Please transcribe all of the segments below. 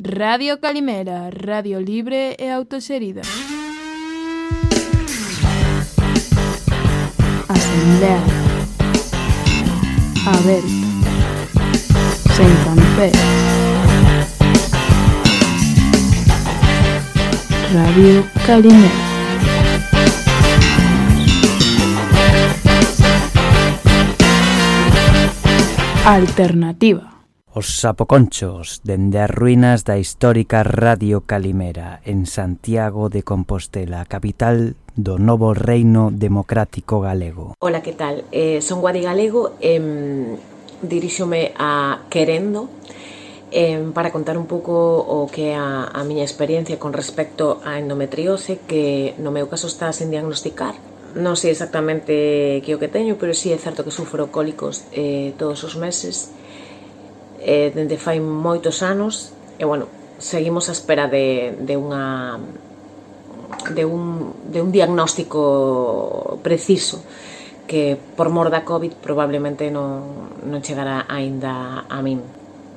Radio Calimera, radio libre e autoserida. Asamblea. A ver. Sen campé. Radio Calimera. Alternativa. Os sapoconchos dende as ruínas da histórica Radio Calimera en Santiago de Compostela, capital do novo reino democrático galego. Ola, que tal? Eh, son Guadi Galego, eh, diríxome a Querendo, eh, para contar un pouco o que é a, a miña experiencia con respecto á endometriose que no meu caso está sen diagnosticar non sei exactamente que o que teño, pero sí é certo que sufro cólicos eh, todos os meses eh, dende fai moitos anos e bueno, seguimos a espera de, de unha de un, de un diagnóstico preciso que por mor da Covid probablemente non, non chegará aínda a min.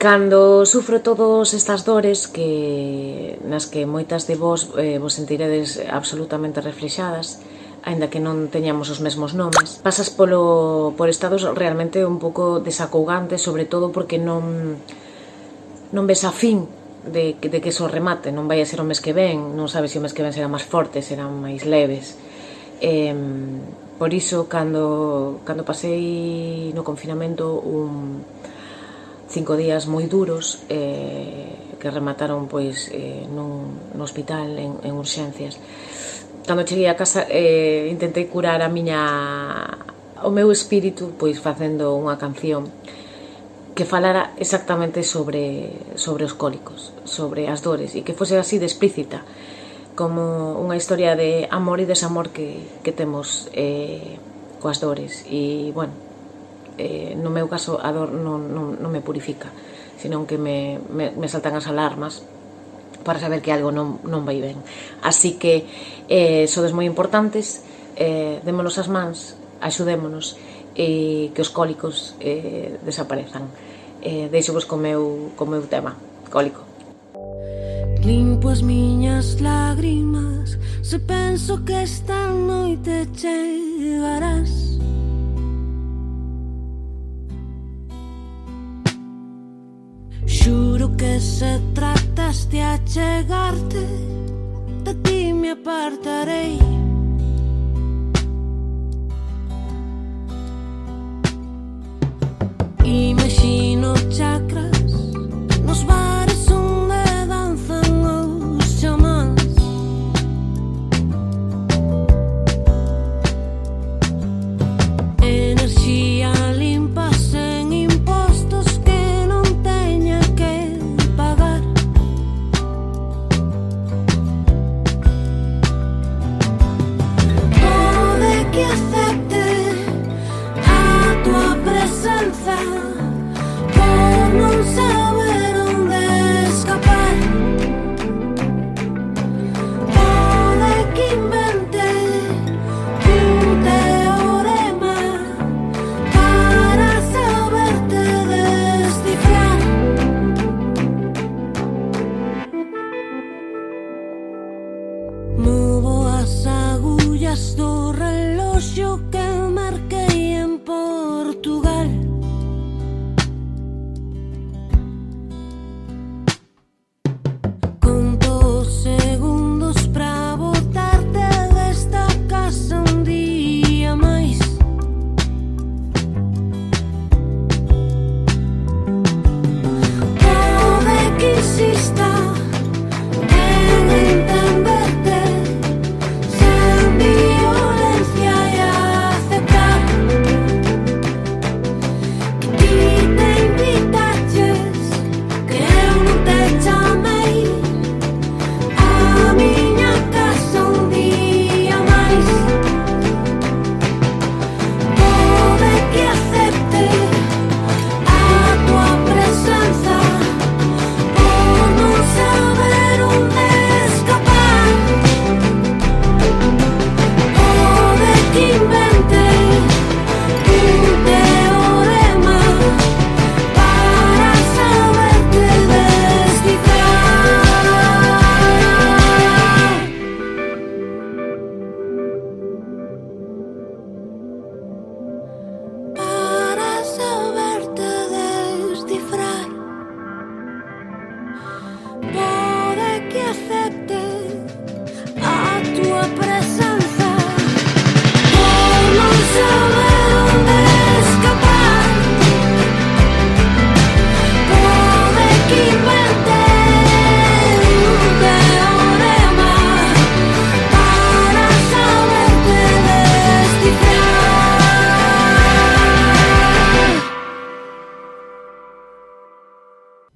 Cando sufro todas estas dores que nas que moitas de vos eh, vos sentiredes absolutamente reflexadas, aínda que non teñamos os mesmos nomes. Pasas polo, por estados realmente un pouco desacougantes, sobre todo porque non, non ves a fin de, de que eso remate, non vai a ser o mes que ven, non sabes se o mes que ven serán máis fortes, serán máis leves. Eh, por iso, cando, cando pasei no confinamento un, cinco días moi duros, eh, que remataron pois eh, nun, no hospital en, en urxencias cando cheguei a casa eh, intentei curar a miña o meu espírito pois facendo unha canción que falara exactamente sobre sobre os cólicos, sobre as dores e que fose así de explícita como unha historia de amor e desamor que, que temos eh, coas dores. E, bueno, eh, no meu caso a dor non, non, non me purifica senón que me, me, me saltan as alarmas para saber que algo non, non vai ben. Así que eh, sodes moi importantes, eh, démonos as mans, axudémonos e eh, que os cólicos eh, desaparezan. Eh, deixo vos co meu, co meu tema, cólico. Limpo as miñas lágrimas Se penso que esta noite chegarás Juro que se tratas de achegarte, de ti me apartarei. Imagino chakras nos bares Movo as agullas do reloxo que marquei en Portugal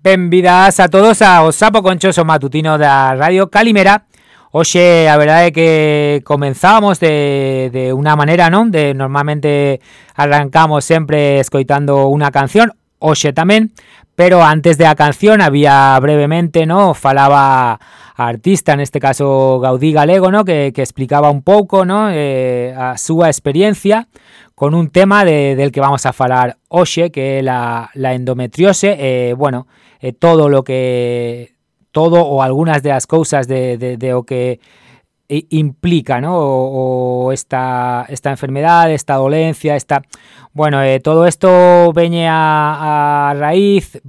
Benvidas a todos ao Sapo Conchoso Matutino da Radio Calimera. Oxe, a verdade é que comenzábamos de, unha maneira, non? De normalmente arrancamos sempre escoitando unha canción Oxe tamén, pero antes de a canción había brevemente, no, falaba artista, neste caso Gaudí Galego, no, que, explicaba un pouco, no, eh, a súa experiencia con un tema de, del que vamos a falar hoxe, que é la, la endometriose, eh, bueno, eh, todo lo que todo o algunas de las cousas de, de, de o que i- implica, ¿no? O, esta, esta enfermedad, esta dolencia, esta... Bueno, eh, todo esto veñe a, a raíz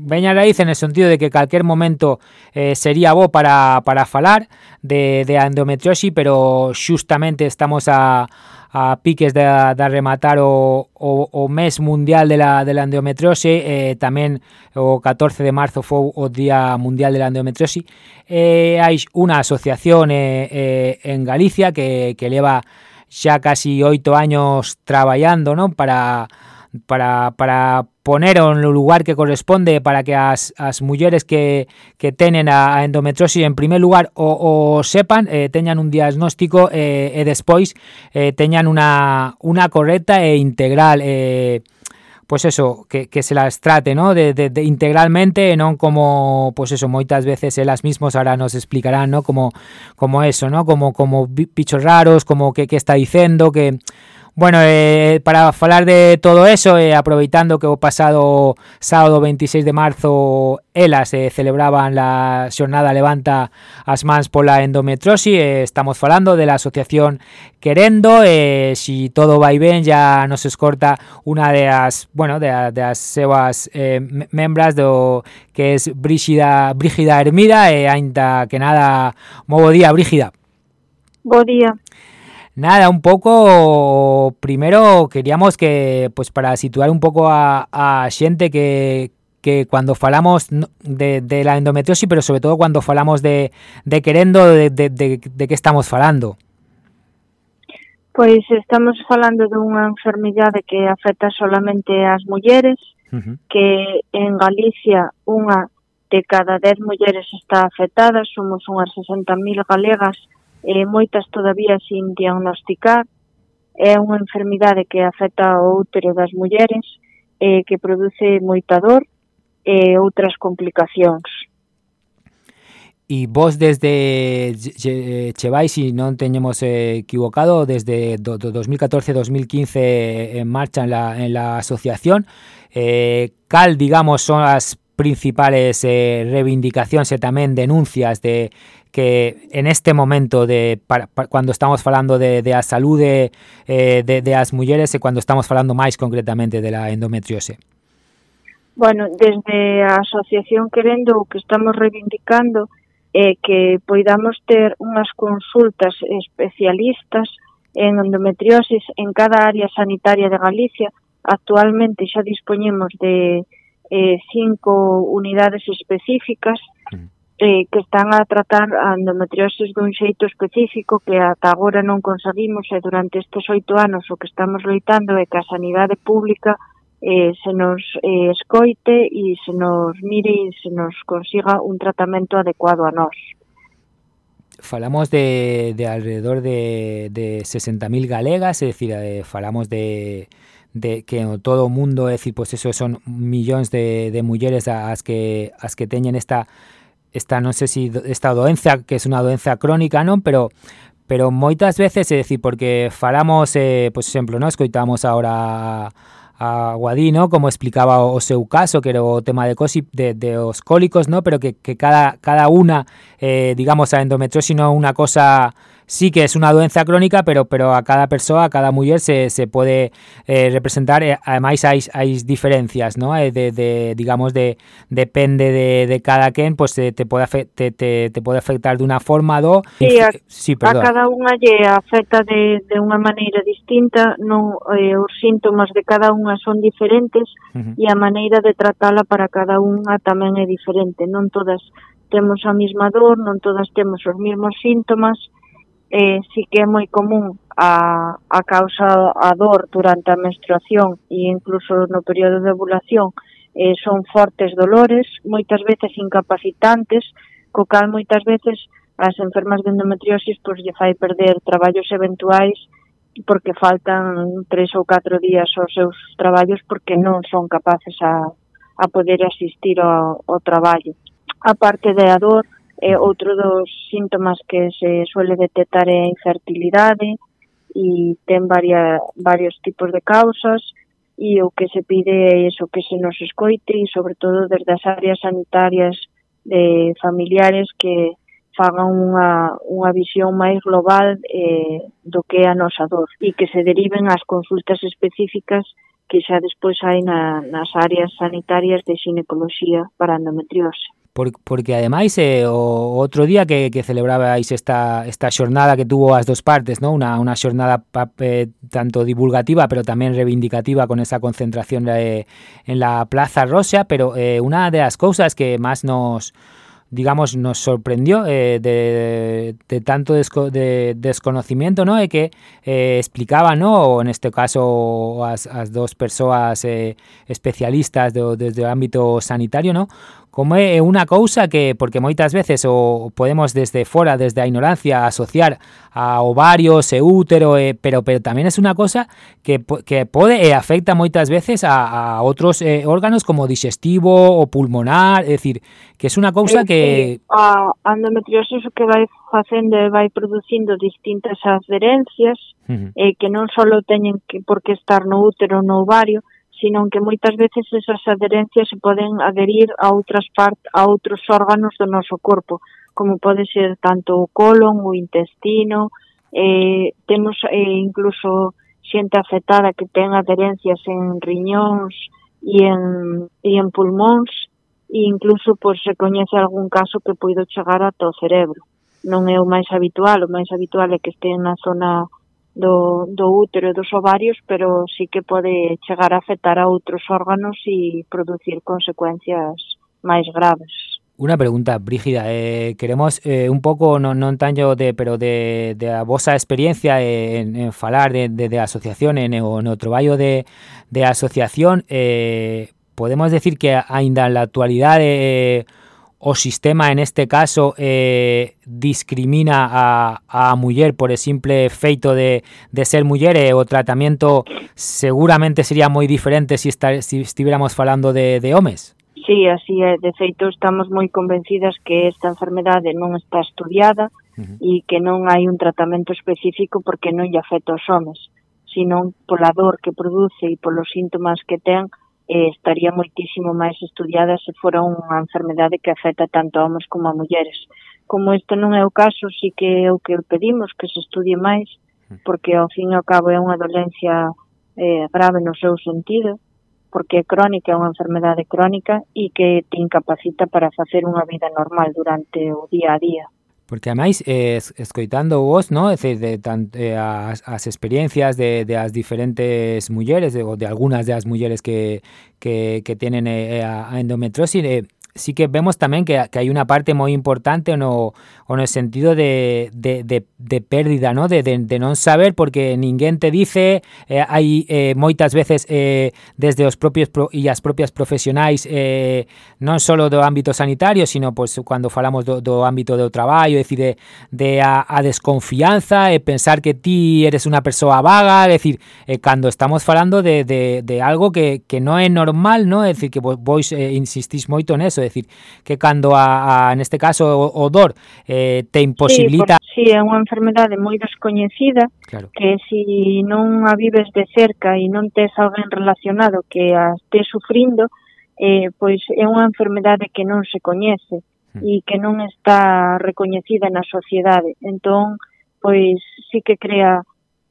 veña a raíz en el sentido de que calquer momento eh, sería bo para, para falar de, de endometriosis, pero xustamente estamos a, a piques da, da rematar o, o, o mes mundial de la, de la endometriose eh, tamén o 14 de marzo foi o día mundial de la endometriose eh, hai unha asociación eh, eh, en Galicia que, que leva xa casi oito años traballando non? Para para, para poner en o lugar que corresponde para que as, as mulleres que, que tenen a, a endometriosis en primer lugar o, sepan, eh, un diagnóstico eh, e despois eh, teñan unha, unha correcta e integral eh, pues eso, que, se las trate, ¿no? De, integralmente, non como, pues eso, moitas veces elas mismos ahora nos explicarán, ¿no? Como, como eso, ¿no? Como, como bi- bichos raros, como que, que está dicendo, que... Bueno, eh, para falar de todo eso, eh, aproveitando que o pasado sábado 26 de marzo elas eh, celebraban la xornada Levanta as mans pola endometrosis, eh, estamos falando de la asociación Querendo, eh, si todo vai ben ya nos escorta unha de as, bueno, de, a- de eh, me- membras do que es Brígida, Brígida Hermida, e ainda que nada, moi bo día, Brígida. Bo día. Nada, un poco, primero queríamos que, pues para situar un pouco a, a xente que, que cuando falamos de, de la endometriosis, pero sobre todo cuando falamos de, de querendo, de, de, de, de que estamos falando? Pois estamos falando dunha enfermidade que afecta solamente as mulleres, uh -huh. que en Galicia unha de cada 10 mulleres está afectada, somos unhas 60.000 galegas eh, moitas todavía sin diagnosticar. É unha enfermidade que afecta o útero das mulleres, eh, que produce moita dor e eh, outras complicacións. E vos desde chevais, se non teñemos equivocado, desde 2014-2015 en marcha en la, en la asociación, eh, cal, digamos, son as principales eh, reivindicacións e tamén denuncias de que en este momento de para, para, cuando estamos falando de, de a saúde eh, de, de as mulleres e cuando estamos falando máis concretamente de la endometriose? Bueno, desde a asociación querendo o que estamos reivindicando é eh, que poidamos ter unhas consultas especialistas en endometriosis en cada área sanitaria de Galicia. Actualmente xa dispoñemos de eh, cinco unidades específicas eh, que están a tratar a endometriosis dun xeito específico que ata agora non conseguimos e durante estes oito anos o que estamos loitando é que a sanidade pública eh, se nos eh, escoite e se nos mire e se nos consiga un tratamento adecuado a nós. Falamos de, de alrededor de, de 60.000 galegas, é dicir, eh, falamos de, de que en todo o mundo, é dicir, pois eso son millóns de, de mulleres as que as que teñen esta esta non sei si esta doenza, que é unha doenza crónica, non, pero pero moitas veces, é dicir, porque falamos, eh, pois exemplo, non escoitamos agora a Guadí, ¿no? como explicaba o, o seu caso, que era o tema de cosi, de, de os cólicos, ¿no? pero que, que cada, cada una, eh, digamos, a endometriosis non é unha cosa sí que es una doenza crónica, pero pero a cada persoa, a cada muller se, se pode eh, representar, eh, además hai, hai diferencias, ¿no? Eh, de, de, digamos, de depende de, de cada quen, pues eh, te, te, pode, te, te, te pode afectar de unha forma do... Sí, a, sí, perdón. a cada unha lle afecta de, de unha maneira distinta, non eh, os síntomas de cada unha son diferentes uh -huh. e a maneira de tratala para cada unha tamén é diferente, non todas temos a mesma dor, non todas temos os mesmos síntomas, eh, sí que é moi común a, a causa a dor durante a menstruación e incluso no período de ovulación eh, son fortes dolores, moitas veces incapacitantes, co cal moitas veces as enfermas de endometriosis pois lle fai perder traballos eventuais porque faltan tres ou catro días aos seus traballos porque non son capaces a, a poder asistir ao, ao traballo. A parte de a dor, Eh, outro dos síntomas que se suele detectar é a infertilidade e ten varia, varios tipos de causas e o que se pide é iso que se nos escoite e sobre todo desde as áreas sanitarias de familiares que fagan unha, unha visión máis global eh, do que é a nosa dor e que se deriven as consultas específicas que xa despois hai na, nas áreas sanitarias de ginecoloxía para endometriose. Por, porque ademais eh, o outro día que, celebrabais esta, esta xornada que tuvo as dos partes, ¿no? una, una xornada eh, tanto divulgativa pero tamén reivindicativa con esa concentración eh, en la Plaza Rosa, pero eh, unha das cousas que máis nos digamos, nos sorprendió de, de, tanto de desconocimiento, ¿no? De que eh, explicaba, ¿no? En este caso, as, dos persoas eh, especialistas de, desde o ámbito sanitario, ¿no? como é unha cousa que, porque moitas veces o podemos desde fora, desde a ignorancia, asociar a ovarios e útero, e, pero pero tamén é unha cosa que, que pode e afecta moitas veces a, a outros eh, órganos como digestivo ou pulmonar, é dicir, que é unha cousa que... A endometriosis o que vai facendo e vai producindo distintas adherencias uh -huh. eh, que non só teñen que, por que estar no útero no ovario, sino que moitas veces esas adherencias se poden adherir a outras part, a outros órganos do noso corpo, como pode ser tanto o colon, o intestino, eh, temos eh, incluso xente afectada que ten adherencias en riñóns e en, e en pulmóns, e incluso pois, se coñece algún caso que poido chegar ata o cerebro. Non é o máis habitual, o máis habitual é que este na zona do, do útero e dos ovarios, pero sí que pode chegar a afectar a outros órganos e producir consecuencias máis graves. Una pregunta, Brígida. Eh, queremos eh, un pouco, non, non tanto de, pero de, de a vosa experiencia eh, en, en falar de, de, de asociación, en, o, no traballo de, de asociación, eh, podemos decir que aínda na actualidade eh, o sistema en este caso eh, discrimina a, a muller por el simple feito de, de ser muller e o tratamento seguramente sería moi diferente se si estar, si estiveramos falando de, de homes. Sí, así é. De feito, estamos moi convencidas que esta enfermedade non está estudiada uh -huh. e que non hai un tratamento específico porque non lle afecta aos homes, sino pola dor que produce e polos síntomas que ten, eh, estaría moitísimo máis estudiada se fora unha enfermedade que afecta tanto a homens como a mulleres. Como isto non é o caso, sí que é o que pedimos que se estudie máis, hmm. porque ao fin e ao cabo é unha dolencia eh, grave no seu sentido, porque é crónica, é unha enfermedade crónica e que te incapacita para facer unha vida normal durante o día a día. Porque ademais, eh, escoitando vos, ¿no? Es decir, de tan, eh, as, as experiencias de, de as diferentes mulleres, de, ou de algunas das mulleres que, que, que tienen eh, a, a endometriosis, eh, sí que vemos tamén que, que hai unha parte moi importante no, o no sentido de, de, de, de pérdida, ¿no? De, de, de non saber porque ninguén te dice, eh, hai eh, moitas veces eh, desde os propios pro, e as propias profesionais eh, non só do ámbito sanitario, sino pois pues, cando falamos do, do ámbito do traballo, é dicir, de, de a, a desconfianza e pensar que ti eres unha persoa vaga, é dicir, eh, cando estamos falando de, de, de algo que, que non é normal, ¿no? é dicir, que vos eh, insistís moito neso, decir, que cando a, a neste caso o, o dor eh, te imposibilita... Sí, si sí, é unha enfermedade moi descoñecida, claro. que si non a vives de cerca e non tes alguén relacionado que a esté sufrindo, eh, pois é unha enfermedade que non se coñece hmm. e que non está recoñecida na sociedade. Entón, pois sí que crea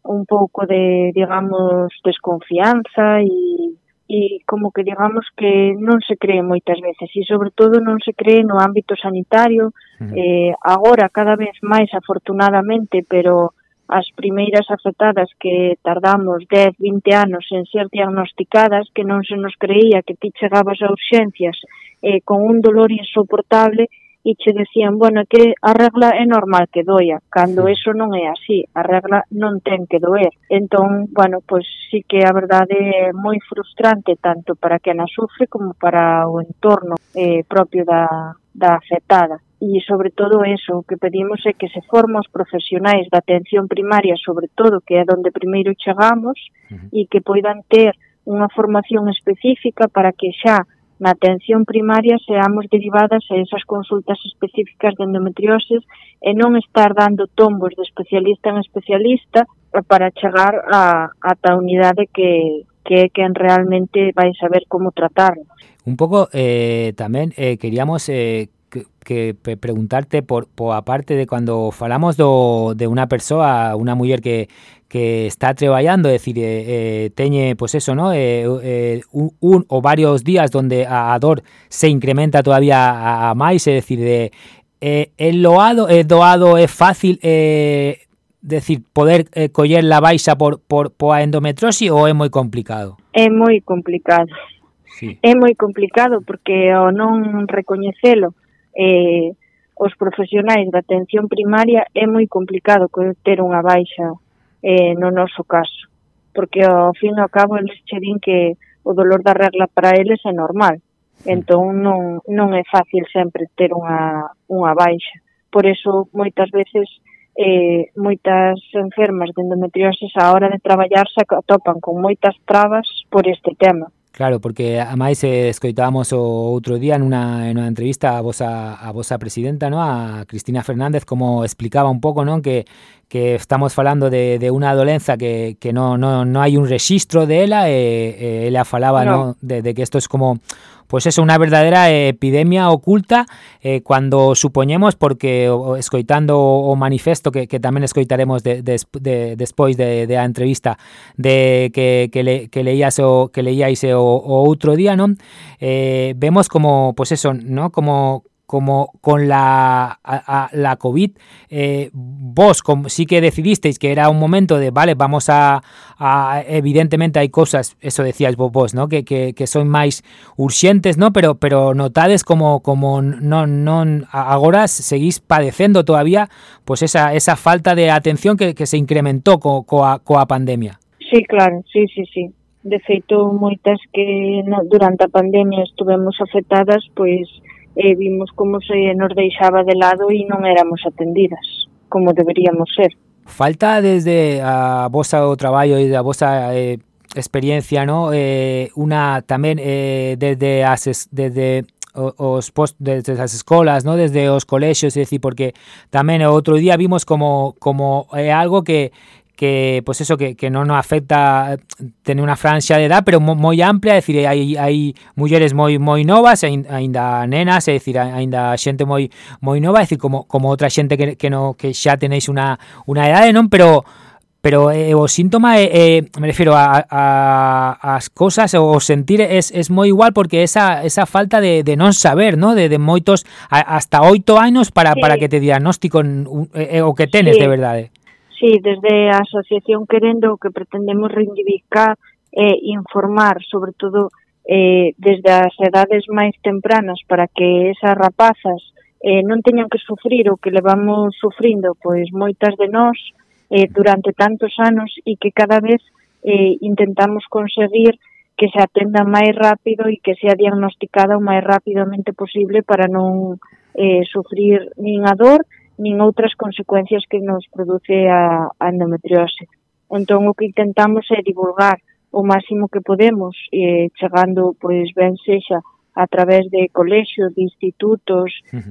un pouco de, digamos, desconfianza e e como que digamos que non se cree moitas veces e sobre todo non se cree no ámbito sanitario eh, agora cada vez máis afortunadamente pero as primeiras afectadas que tardamos 10, 20 anos en ser diagnosticadas, que non se nos creía que ti chegabas a urxencias eh, con un dolor insoportable, e che decían, bueno, que a regla é normal que doia, cando eso non é así, a regla non ten que doer. Entón, bueno, pois sí que a verdade é moi frustrante tanto para quen a sufre como para o entorno eh, propio da, da afectada e sobre todo eso, o que pedimos é que se forma os profesionais da atención primaria, sobre todo, que é onde primeiro chegamos, uh -huh. e que poidan ter unha formación específica para que xa na atención primaria seamos derivadas a esas consultas específicas de endometrioses e non estar dando tombos de especialista en especialista para chegar a, a ta unidade que, que é quen realmente vai saber como tratarnos. Un pouco eh, tamén eh, queríamos eh, que, que preguntarte por, por a parte de cuando falamos do, de unha persoa, unha muller que, que está traballando, decir, eh, eh, teñe, pues eso, ¿no? Eh, eh, un, un ou varios días donde a, a dor se incrementa todavía a, a máis, é decir, de, eh, el loado, é doado, é fácil eh, decir, poder eh, coller la baixa por, por, por a endometriosis ou é moi complicado? É moi complicado. Sí. É moi complicado porque o non recoñecelo eh, os profesionais da atención primaria é moi complicado ter unha baixa eh, no noso caso, porque ao fin e ao cabo eles che din que o dolor da regla para eles é normal, entón non, non é fácil sempre ter unha, unha baixa. Por eso moitas veces eh, moitas enfermas de endometriosis á hora de traballar se atopan con moitas trabas por este tema. Claro, porque ademais eh, escoitábamos o outro día nunha, unha entrevista a vosa, a vosa presidenta, no? a Cristina Fernández, como explicaba un pouco non que, que estamos falando de, de unha dolenza que, que non no, no hai un rexistro dela, e, eh, e eh, ela falaba no. No? De, de que isto é es como pues eso, unha verdadeira epidemia oculta eh, cuando supoñemos, porque escoitando o manifesto que, que tamén escoitaremos de, de, de, entrevista de que, que, le, que leías o que leíais o, o día, non? Eh, vemos como, pues eso, ¿no? Como como con la, a, a, la COVID, eh, vos como, sí que decidisteis que era un momento de, vale, vamos a, a evidentemente hay cosas, eso decías vos, vos ¿no? Que, que, que, son máis urxentes, ¿no? Pero pero notades como como non, non agora seguís padecendo todavía pues esa, esa falta de atención que, que se incrementou co, coa, coa pandemia. Sí, claro, sí, sí, sí. De feito, moitas que no, durante a pandemia estuvemos afectadas, pois pues, e vimos como se nos deixaba de lado e non éramos atendidas como deberíamos ser. Falta desde a vosa o traballo e da vosa eh, experiencia, no? Eh, una tamén eh, desde as desde os post desde as escolas, no, desde os colexios, é dicir, porque tamén o outro día vimos como como é algo que que pues eso, que, que, no nos afecta eh, tener una franja de edad, pero moi, amplia, é dicir, hai, hai mulleres moi moi novas, aínda ainda nenas, é dicir, ainda xente moi moi nova, é dicir, como como outra xente que, que no que xa tenéis unha unha edade, non, pero pero eh, o síntoma eh, eh, me refiero a, a, as cosas o sentir es, es moi igual porque esa esa falta de, de non saber, ¿no? De, de moitos a, hasta oito anos para sí. para que te diagnostico eh, eh, o que tenes sí. de verdade. Sí, desde a Asociación Querendo o que pretendemos reivindicar é informar, sobre todo eh, desde as edades máis tempranas para que esas rapazas eh, non teñan que sufrir o que levamos sufrindo pois moitas de nós eh, durante tantos anos e que cada vez eh, intentamos conseguir que se atenda máis rápido e que sea diagnosticada o máis rapidamente posible para non eh, sufrir nin a dor nin outras consecuencias que nos produce a, a endometriose. Entón, o que intentamos é divulgar o máximo que podemos, eh, chegando, pois, ben sexa, a través de colexios, de institutos,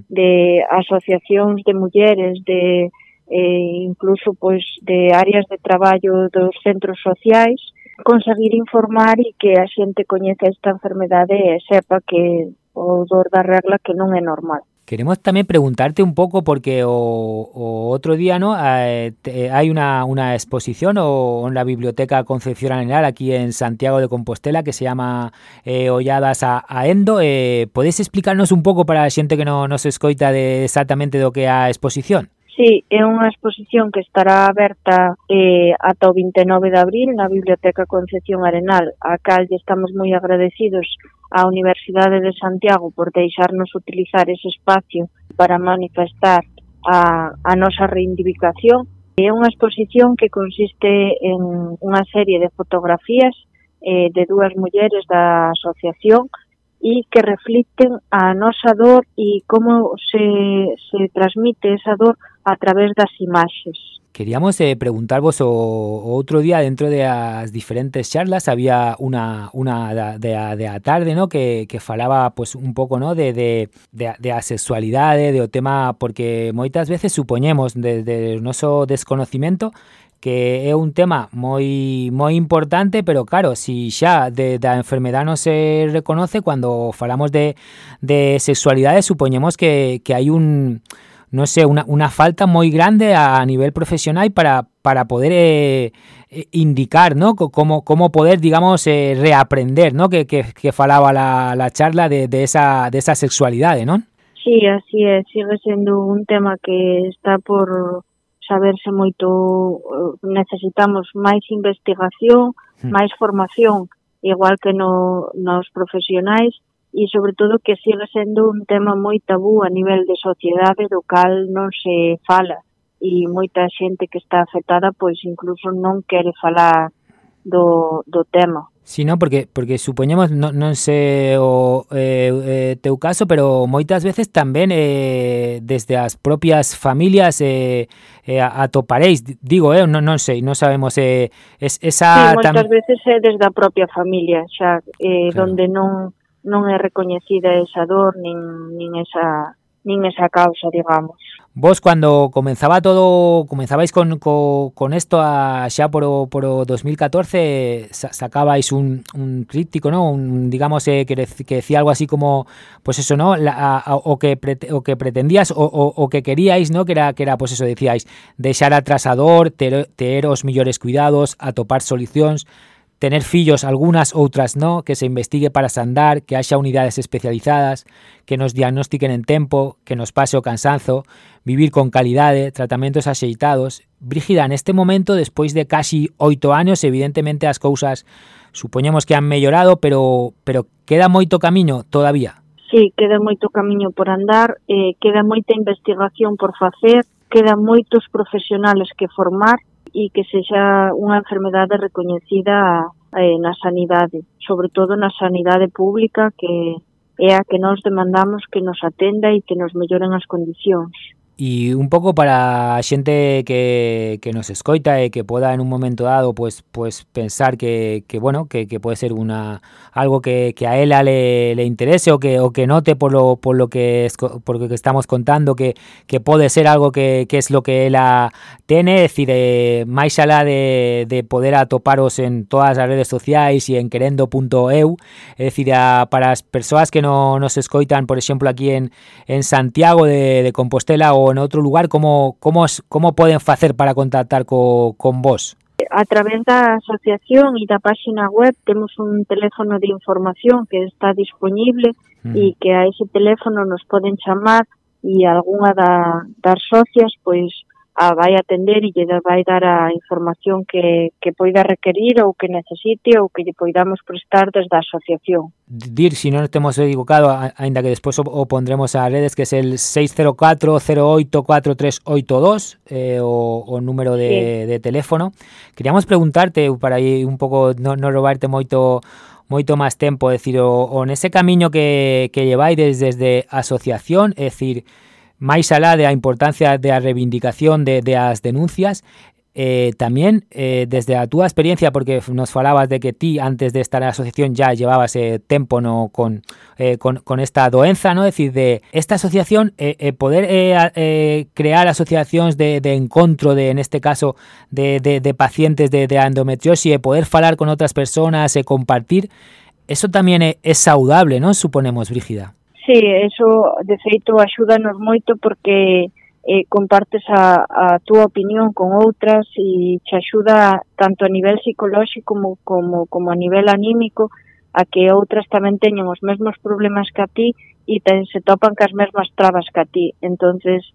de asociacións de mulleres, de eh, incluso pois de áreas de traballo dos centros sociais, conseguir informar e que a xente coñeza esta enfermedade e sepa que o dor da regla que non é normal. Queremos también preguntarte un poco porque otro día no eh, hay una, exposición o en la Biblioteca Concepción Arenal aquí en Santiago de Compostela que se llama eh, Olladas a, Endo. Eh, ¿Podéis explicarnos un poco para la gente que no nos escoita de exactamente lo que a exposición? Sí, é unha exposición que estará aberta eh, ata o 29 de abril na Biblioteca Concepción Arenal, a cal estamos moi agradecidos á Universidade de Santiago por deixarnos utilizar ese espacio para manifestar a, a nosa reivindicación. É unha exposición que consiste en unha serie de fotografías eh, de dúas mulleres da asociación e que reflicten a nosa dor e como se, se transmite esa dor a través das imaxes. Queríamos eh, preguntarvos o, o outro día dentro de as diferentes charlas había una, una de, de, de a tarde ¿no? que, que falaba pues, un pouco ¿no? de, de, de, de a sexualidade, de o tema, porque moitas veces supoñemos desde o noso desconocimento que é un tema moi moi importante, pero claro, si xa de, da enfermedad non se reconoce, cando falamos de, de sexualidade, supoñemos que, que hai un no sé, una, una falta muy grande a, nivel profesional para, para poder eh, eh indicar, ¿no? Cómo, cómo poder, digamos, eh, reaprender, ¿no? Que, que, que falaba la, la charla de, de, esa, de esa sexualidad, ¿no? Sí, así é, sigue sendo un tema que está por saberse moito, necesitamos máis investigación, hmm. máis formación, igual que no, nos profesionais, e sobre todo que sigue sendo un tema moi tabú a nivel de sociedade do cal non se fala e moita xente que está afectada pois incluso non quere falar do, do tema. Sí, no, porque, porque supoñemos, non, non sei o eh, eh, teu caso, pero moitas veces tamén eh, desde as propias familias eh, eh, atoparéis, digo, eh, non, non sei, non sabemos, eh, es, esa... Sí, moitas tam... veces é eh, desde a propia familia, xa, eh, claro. donde non non é recoñecida esa dor nin, nin esa nin esa causa, digamos. Vos cando comenzaba todo, comenzabais con, co, con esto a, xa por o, por o 2014 sacabais un, un crítico, ¿no? Un digamos eh, que, que decía algo así como pues eso, ¿no? La, a, a, o que pre, o que pretendías o, o, o que queríais, ¿no? Que era que era pues eso decíais, deixar atrasador, ter, os millores cuidados, atopar solucións tener fillos algunhas, outras no, que se investigue para sandar, que haxa unidades especializadas, que nos diagnostiquen en tempo, que nos pase o cansanzo, vivir con calidade, eh, tratamentos axeitados. Brígida, neste momento, despois de casi oito anos, evidentemente as cousas supoñemos que han mellorado, pero, pero queda moito camiño todavía. Sí, queda moito camiño por andar, eh, queda moita investigación por facer, quedan moitos profesionales que formar, e que sexa unha enfermedade recoñecida eh, na sanidade, sobre todo na sanidade pública que é a que nós demandamos que nos atenda e que nos melloren as condicións. Y un poco para xente que, que nos escoita e que poda en un momento dado pues pues pensar que, que bueno, que, que puede ser una algo que, que a ela le, le interese o que o que note por lo por lo que es, por lo que estamos contando que, que pode ser algo que, que es lo que ela tene, é dicir, eh, máis alá de, de poder atoparos en todas as redes sociais e en querendo.eu, é dicir, a, para as persoas que no, nos escoitan, por exemplo, aquí en, en Santiago de, Compostela ou en outro lugar, como, como, como poden facer para contactar co, con vos? A través da asociación e da páxina web temos un teléfono de información que está disponible mm. e que a ese teléfono nos poden chamar e algunha da, das socias pois a vai atender e lle vai dar a información que, que poida requerir ou que necesite ou que lle poidamos prestar desde a asociación. Dir, se si non temos equivocado, aínda que despois o, o pondremos a redes, que é el 604-084382, eh, o, o número de, sí. de teléfono. Queríamos preguntarte, para aí un pouco non no robarte moito moito máis tempo, decir, o, o nese camiño que, que llevais desde, desde asociación, é decir, máis alá de a importancia de a reivindicación de, de as denuncias, eh, tamén eh, desde a túa experiencia, porque nos falabas de que ti antes de estar na asociación ya llevabas eh, tempo no con, eh, con, con esta doenza, ¿no? decir, de esta asociación, eh, eh, poder eh, crear asociacións de, de encontro, de, en este caso, de, de, de pacientes de, endometriosis, poder falar con outras personas compartir, eso tamén é, é saudable, ¿no? Suponemos, Brígida. Sí, eso de feito axúdanos moito porque eh, compartes a, a túa opinión con outras e te axuda tanto a nivel psicolóxico como, como, como a nivel anímico a que outras tamén teñen os mesmos problemas que a ti e ten, se topan cas mesmas trabas que a ti. entonces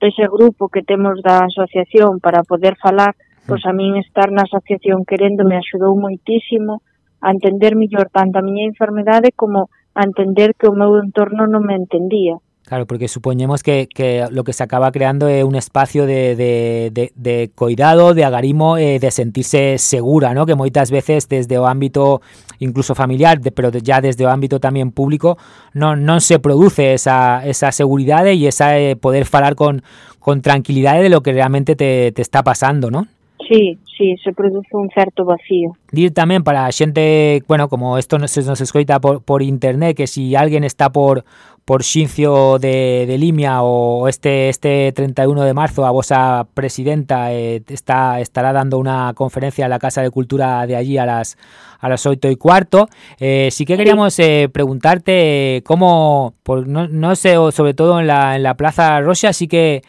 ese grupo que temos da asociación para poder falar, pois a min estar na asociación querendo me axudou moitísimo a entender mellor tanto a miña enfermedade como a entender que o meu entorno non me entendía. Claro, porque supoñemos que, que lo que se acaba creando é un espacio de, de, de, de cuidado, de agarimo, eh, de sentirse segura, ¿no? que moitas veces desde o ámbito incluso familiar, de, pero ya desde o ámbito tamén público, non, non se produce esa, esa seguridade e esa eh, poder falar con, con tranquilidade de lo que realmente te, te está pasando, ¿no? Sí, sí, se produce un certo vacío. Dir tamén para a xente, bueno, como isto nos, nos escoita por, por internet, que si alguén está por por Xincio de, de Limia o este este 31 de marzo a vosa presidenta eh, está estará dando una conferencia en la Casa de Cultura de allí a las a las 8 y cuarto. Eh, sí que queríamos eh, preguntarte cómo, por, no, no sé, o sobre todo en la, en la Plaza Roxa, sí que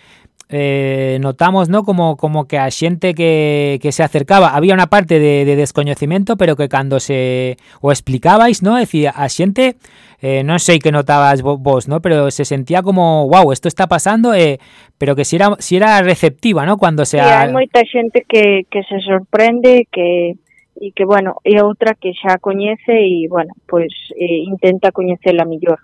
eh, notamos no? Como como que a xente que, que se acercaba había unha parte de, de descoñecimento pero que cando se o explicabais no? Decía a xente eh, non sei que notabas vos no? Pero se sentía como wow isto está pasando eh, pero que si era si era receptiva no? Cuando se sí, hai moita xente que, que se sorprende que e que bueno, é outra que xa coñece e bueno, pois eh, intenta coñecela mellor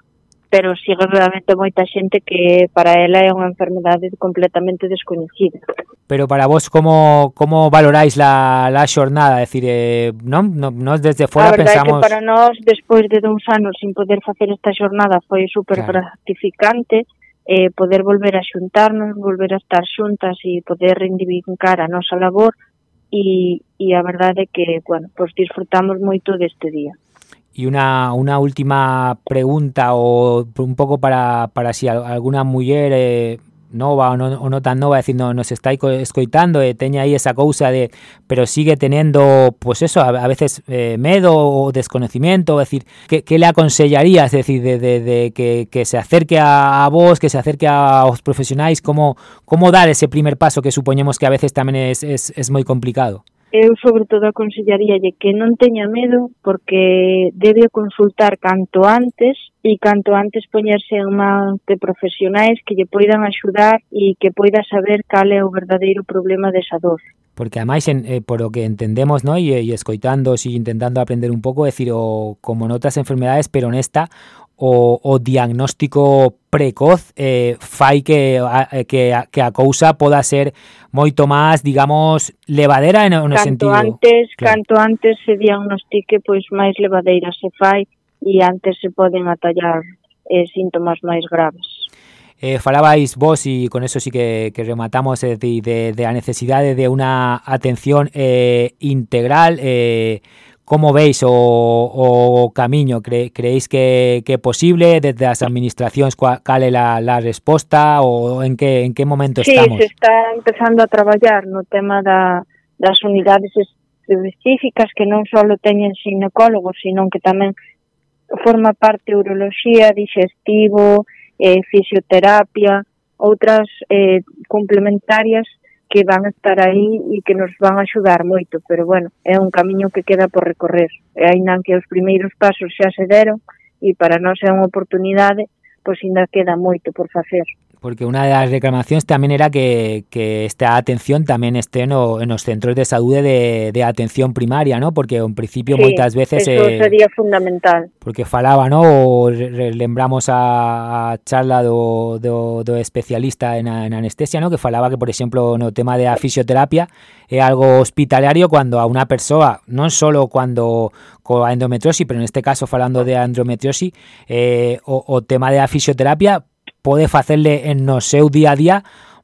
pero sigue realmente moita xente que para ela é unha enfermedade completamente descoñecida. Pero para vos como como valoráis la, la xornada, é dicir, eh, non? non, nos desde fora pensamos que para nós despois de dous anos sin poder facer esta xornada foi super claro. gratificante eh, poder volver a xuntarnos, volver a estar xuntas e poder reivindicar a nosa labor e, e a verdade é que, bueno, pois disfrutamos moito deste día. Y una, una última pregunta o un pouco para, para si alguna muller eh, nova ou non, ou non tan nova, decir, no, nos está escoitando e teña aí esa cousa de pero sigue teniendo, pues eso, a, a veces eh, medo ou desconocimiento, decir, que, que le aconsellarías, decir, de, de, que, que se acerque a, a vos, que se acerque aos profesionais, como, como dar ese primer paso que supoñemos que a veces tamén es, es, es moi complicado? eu sobre todo aconsellaríalle que non teña medo porque debe consultar canto antes e canto antes poñerse en mans de profesionais que lle poidan axudar e que poida saber cal é o verdadeiro problema desa dor. Porque ademais, en, eh, por o que entendemos, ¿no? e, e eh, escoitando, e intentando aprender un pouco, é decir, o, como noutras enfermedades, pero nesta, o, o diagnóstico precoz eh, fai que a, eh, que, a, que a cousa poda ser moito máis, digamos, levadera en, no canto sentido. Antes, claro. Canto antes se diagnostique, pois máis levadeira se fai e antes se poden atallar eh, síntomas máis graves. Eh, falabais vos e con eso sí que, que rematamos eh, de, de, de a necesidade de unha atención eh, integral eh, Como veis o, o camiño? Cre, creéis que, que é posible desde as administracións cal é la, la resposta ou en que, en que momento sí, estamos? Sí, se está empezando a traballar no tema da, das unidades específicas que non só teñen ginecólogos, sino que tamén forma parte uroloxía, digestivo, eh, fisioterapia, outras eh, complementarias que van a estar aí e que nos van a axudar moito, pero bueno, é un camiño que queda por recorrer. E ainda que os primeiros pasos xa se deron e para nós é unha oportunidade, pois ainda queda moito por facer. Porque unha das reclamacións tamén era que, que esta atención tamén no, en os centros de saúde de, de atención primaria, ¿no? Porque en principio sí, moitas veces... eso eh, sería fundamental. Porque falaba, ¿no? O lembramos a, a charla do, do, do especialista en, en anestesia, ¿no? Que falaba que, por exemplo, no tema de a fisioterapia é algo hospitalario cando a unha persoa, non solo cando coa endometriosis, pero neste caso falando de endometriosis, eh, o, o tema de a fisioterapia pode facerle en no seu día a día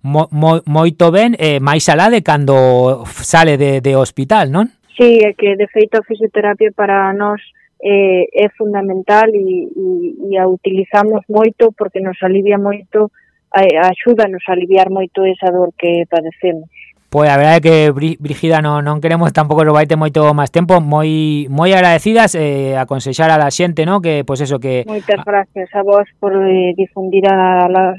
mo, mo, moito ben eh, máis alá de cando sale de, de hospital, non? Sí, é que de feito a fisioterapia para nós eh, é fundamental e, e, e a utilizamos moito porque nos alivia moito, a, axúdanos a aliviar moito esa dor que padecemos. Pois a verdade é que Brigida non, non queremos tampouco robaite moito máis tempo, moi moi agradecidas eh, aconsexar a la xente, no? que pois pues eso que Moitas gracias a vos por eh, difundir a la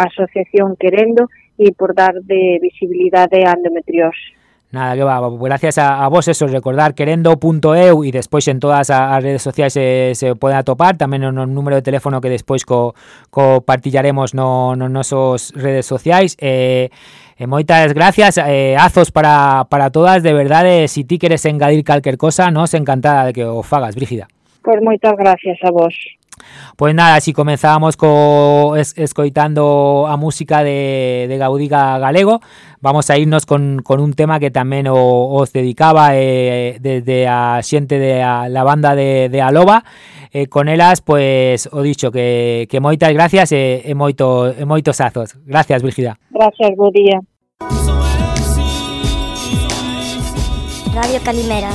asociación Querendo e por dar de visibilidade a endometriose. Nada, que va, gracias a, a vos eso, recordar querendo.eu e despois en todas as redes sociais se, se poden atopar, tamén no, no número de teléfono que despois co, co partillaremos no, no nosos redes sociais. Eh, eh, moitas gracias, eh, azos para, para todas, de verdade, se si ti queres engadir calquer cosa, nos encantada de que o fagas, Brígida. Pois pues moitas gracias a vos. Pues nada, si comenzábamos co es, escoitando a música de, de Gaudiga Galego, vamos a irnos con, con un tema que tamén o, os dedicaba eh, desde a xente de a, la banda de, de Aloba, eh, con elas, pues, o dicho, que, que moitas gracias e, e, moito, e moitos azos. Gracias, Brígida. Gracias, bo día. Radio Calimera.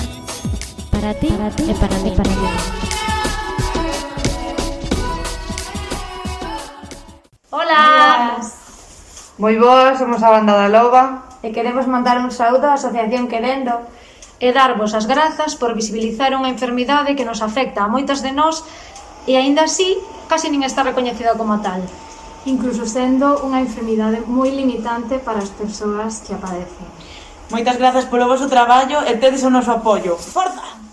Para ti, para ti e para mí. Para mí. Hola. Moi boas, somos a Banda da Loba. E queremos mandar un saúdo á Asociación Querendo e darvos as grazas por visibilizar unha enfermidade que nos afecta a moitas de nós e aínda así casi nin está recoñecida como tal. Incluso sendo unha enfermidade moi limitante para as persoas que a padecen. Moitas grazas polo vosso traballo e tedes o noso apoio. Forza!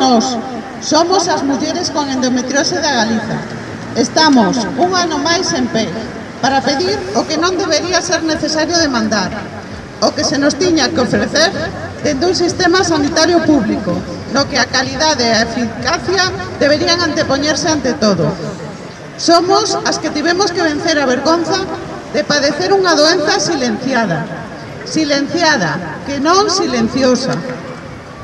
nós. Somos as mulleres con endometriose da Galiza. Estamos un ano máis en pé para pedir o que non debería ser necesario demandar, o que se nos tiña que ofrecer dentro un sistema sanitario público, no que a calidade e a eficacia deberían antepoñerse ante todo. Somos as que tivemos que vencer a vergonza de padecer unha doenza silenciada, silenciada, que non silenciosa,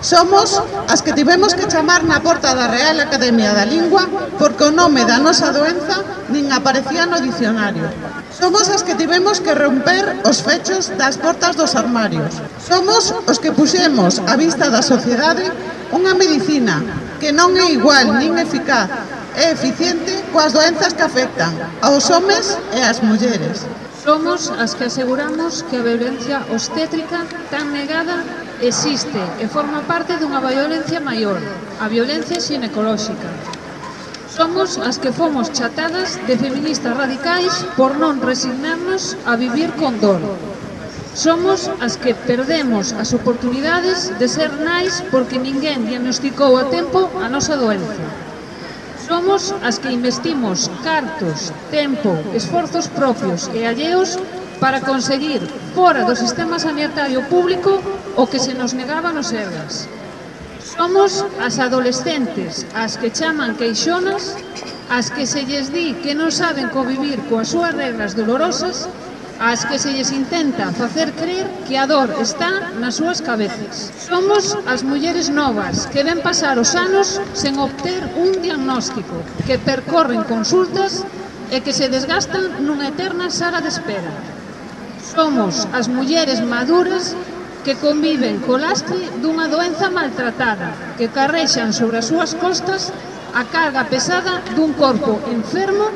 Somos as que tivemos que chamar na porta da Real Academia da Lingua porque o nome da nosa doenza nin aparecía no dicionario. Somos as que tivemos que romper os fechos das portas dos armarios. Somos os que puxemos a vista da sociedade unha medicina que non é igual nin eficaz e eficiente coas doenzas que afectan aos homes e ás mulleres. Somos as que aseguramos que a violencia obstétrica tan negada existe e forma parte dunha violencia maior, a violencia xinecolóxica. Somos as que fomos chatadas de feministas radicais por non resignarnos a vivir con dor. Somos as que perdemos as oportunidades de ser nais porque ninguén diagnosticou a tempo a nosa doenza. Somos as que investimos cartos, tempo, esforzos propios e alleos para conseguir fora do sistema sanitario público o que se nos negaba nos EUAS. Somos as adolescentes, as que chaman queixonas, as que se lles di que non saben convivir coas súas regras dolorosas, as que se lles intenta facer creer que a dor está nas súas cabezas. Somos as mulleres novas que ven pasar os anos sen obter un diagnóstico, que percorren consultas e que se desgastan nunha eterna sala de espera. Somos as mulleres maduras que conviven co lastre dunha doenza maltratada, que carrexan sobre as súas costas a carga pesada dun corpo enfermo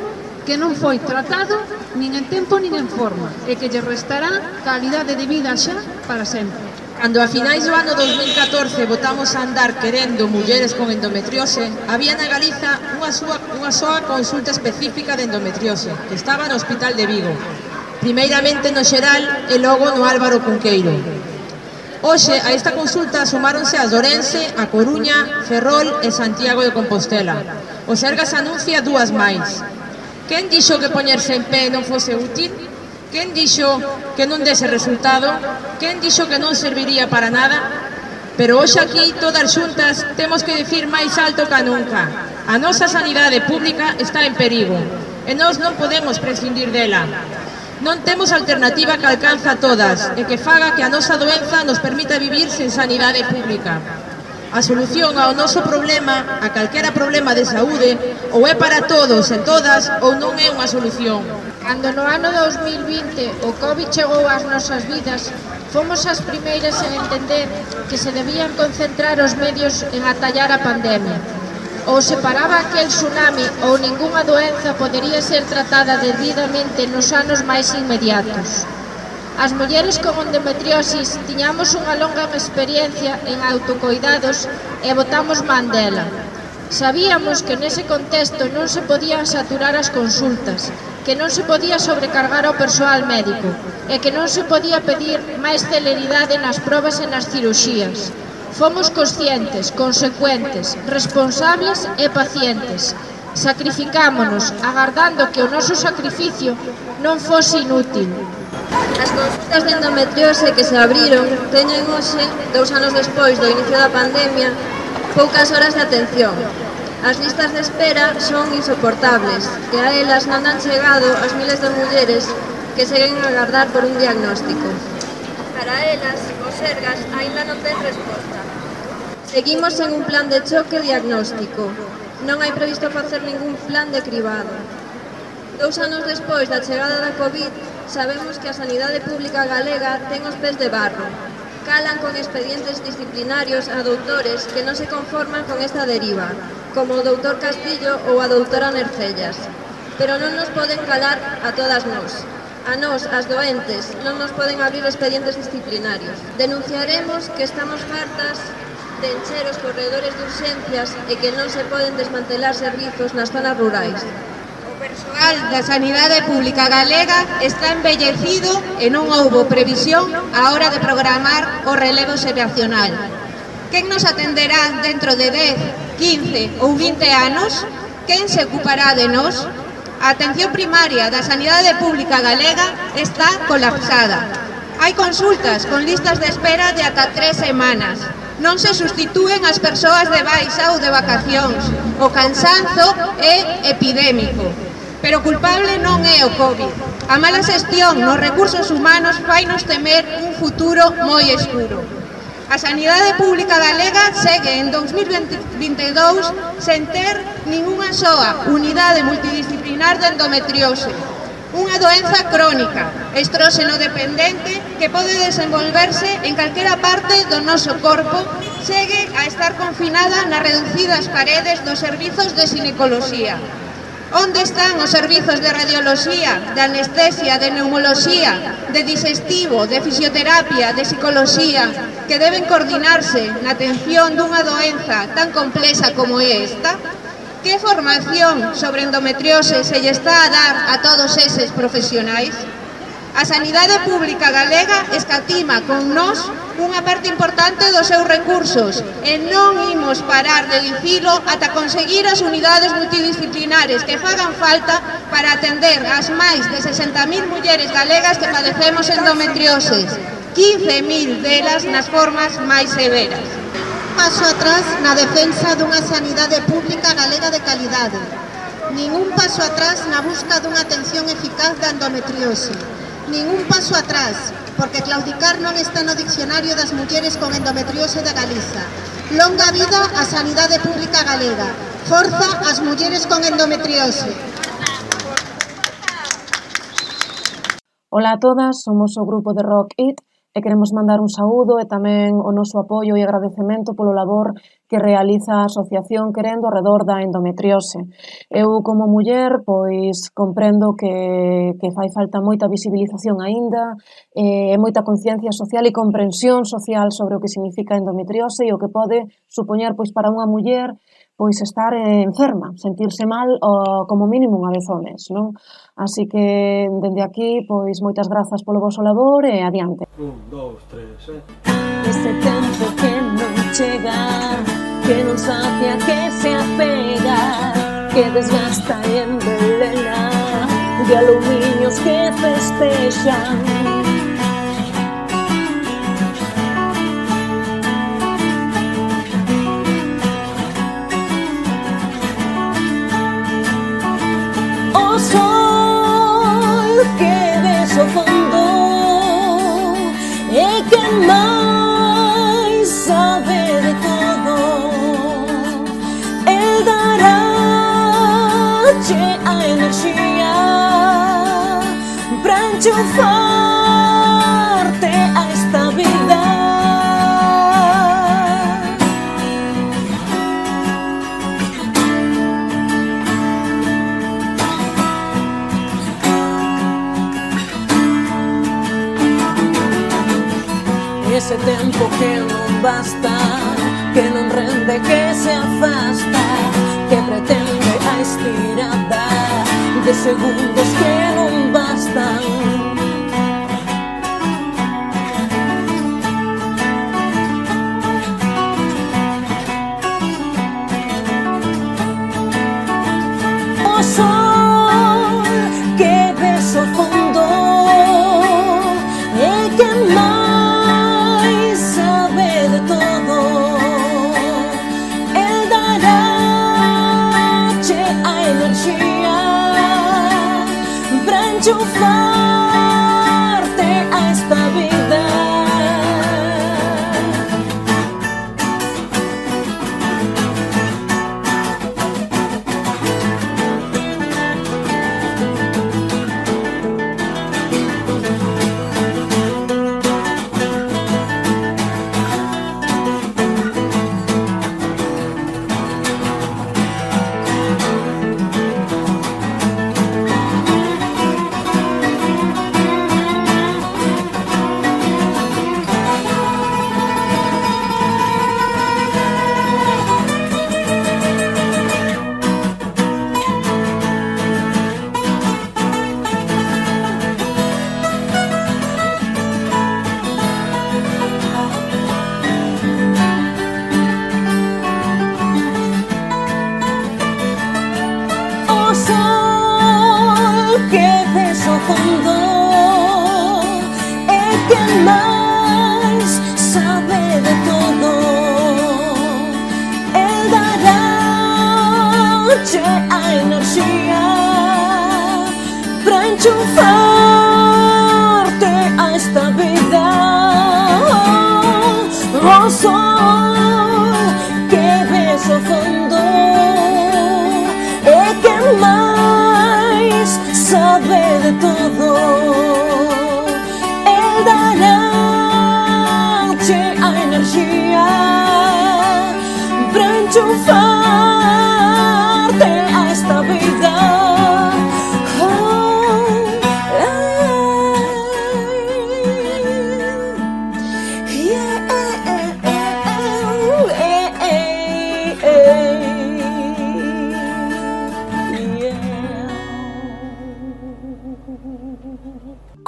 que non foi tratado nin en tempo nin en forma e que lle restará calidade de vida xa para sempre. Cando a finais do ano 2014 votamos a andar querendo mulleres con endometriose, había na Galiza unha, súa, unha soa consulta específica de endometriose, que estaba no Hospital de Vigo, primeiramente no Xeral e logo no Álvaro Cunqueiro. Hoxe a esta consulta sumáronse as Dorense, a Coruña, Ferrol e Santiago de Compostela. O Sergas anuncia dúas máis. Quen dixo que poñerse en pé non fose útil? Quen dixo que non dese resultado? Quen dixo que non serviría para nada? Pero hoxe aquí, todas xuntas, temos que decir máis alto que nunca. A nosa sanidade pública está en perigo e nós non podemos prescindir dela. Non temos alternativa que alcanza todas e que faga que a nosa doenza nos permita vivir sen sanidade pública. A solución ao noso problema, a calquera problema de saúde, ou é para todos e todas ou non é unha solución. Cando no ano 2020 o COVID chegou ás nosas vidas, fomos as primeiras en entender que se debían concentrar os medios en atallar a pandemia ou separaba aquel tsunami ou ningunha doenza podería ser tratada debidamente nos anos máis inmediatos. As mulleres con endometriosis tiñamos unha longa experiencia en autocoidados e botamos man dela. Sabíamos que nese contexto non se podían saturar as consultas, que non se podía sobrecargar ao persoal médico e que non se podía pedir máis celeridade nas probas e nas cirurxías Fomos conscientes, consecuentes, responsables e pacientes. Sacrificámonos, agardando que o noso sacrificio non fose inútil. As consultas de endometriose que se abriron teñen hoxe, dous anos despois do inicio da pandemia, poucas horas de atención. As listas de espera son insoportables, e a elas non han chegado as miles de mulleres que seguen a agardar por un diagnóstico. Para elas, os ergas aínda non ten resposta. Seguimos en un plan de choque diagnóstico. Non hai previsto facer ningún plan de cribado. Dous anos despois da chegada da COVID, sabemos que a sanidade pública galega ten os pés de barro. Calan con expedientes disciplinarios a doutores que non se conforman con esta deriva, como o doutor Castillo ou a doutora Nercellas. Pero non nos poden calar a todas nós. A nós, as doentes, non nos poden abrir expedientes disciplinarios. Denunciaremos que estamos fartas de encher os corredores de urxencias e que non se poden desmantelar servizos nas zonas rurais. O persoal da Sanidade Pública Galega está embellecido e non houbo previsión á hora de programar o relevo xeracional. Quen nos atenderá dentro de 10, 15 ou 20 anos? Quen se ocupará de nós? A atención primaria da Sanidade Pública Galega está colapsada. Hai consultas con listas de espera de ata tres semanas non se sustitúen as persoas de baixa ou de vacacións. O cansanzo é epidémico. Pero culpable non é o COVID. A mala xestión nos recursos humanos fainos temer un futuro moi escuro. A sanidade pública galega segue en 2022 sen ter ningunha soa unidade multidisciplinar de endometriose, Unha doenza crónica, estróxeno dependente, que pode desenvolverse en calquera parte do noso corpo, segue a estar confinada nas reducidas paredes dos servizos de ginecoloxía. Onde están os servizos de radioloxía, de anestesia, de neumoloxía, de digestivo, de fisioterapia, de psicoloxía, que deben coordinarse na atención dunha doenza tan complexa como é esta? Que formación sobre endometriose se lle está a dar a todos eses profesionais? A sanidade pública galega escatima con nós unha parte importante dos seus recursos e non imos parar de dicilo ata conseguir as unidades multidisciplinares que fagan falta para atender as máis de 60.000 mulleres galegas que padecemos endometrioses, 15.000 delas nas formas máis severas paso atrás na defensa dunha sanidade pública galega de calidade, nin un paso atrás na busca dunha atención eficaz da endometriose, nin un paso atrás, porque claudicar non está no diccionario das mulleres con endometriose da Galiza. Longa vida a sanidade pública galega, forza as mulleres con endometriose. Ola a todas, somos o grupo de Rock It e queremos mandar un saúdo e tamén o noso apoio e agradecemento polo labor que realiza a asociación querendo alrededor da endometriose. Eu como muller pois comprendo que, que fai falta moita visibilización aínda e moita conciencia social e comprensión social sobre o que significa endometriose e o que pode supoñer pois para unha muller pois estar eh, enferma, sentirse mal o, como mínimo unha vez ao mes, non? Así que dende aquí, pois moitas grazas polo voso labor e adiante. Un, dous, tres, eh. Ese tempo que non chega, que non sacia, que se apega, que desgasta e envelena, de aluminios que festexan, máis sabe de todo El darache a enerxía Pra enchufarte ese tempo que non basta Que non rende, que se afasta Que pretende a estirada De segundos que non bastan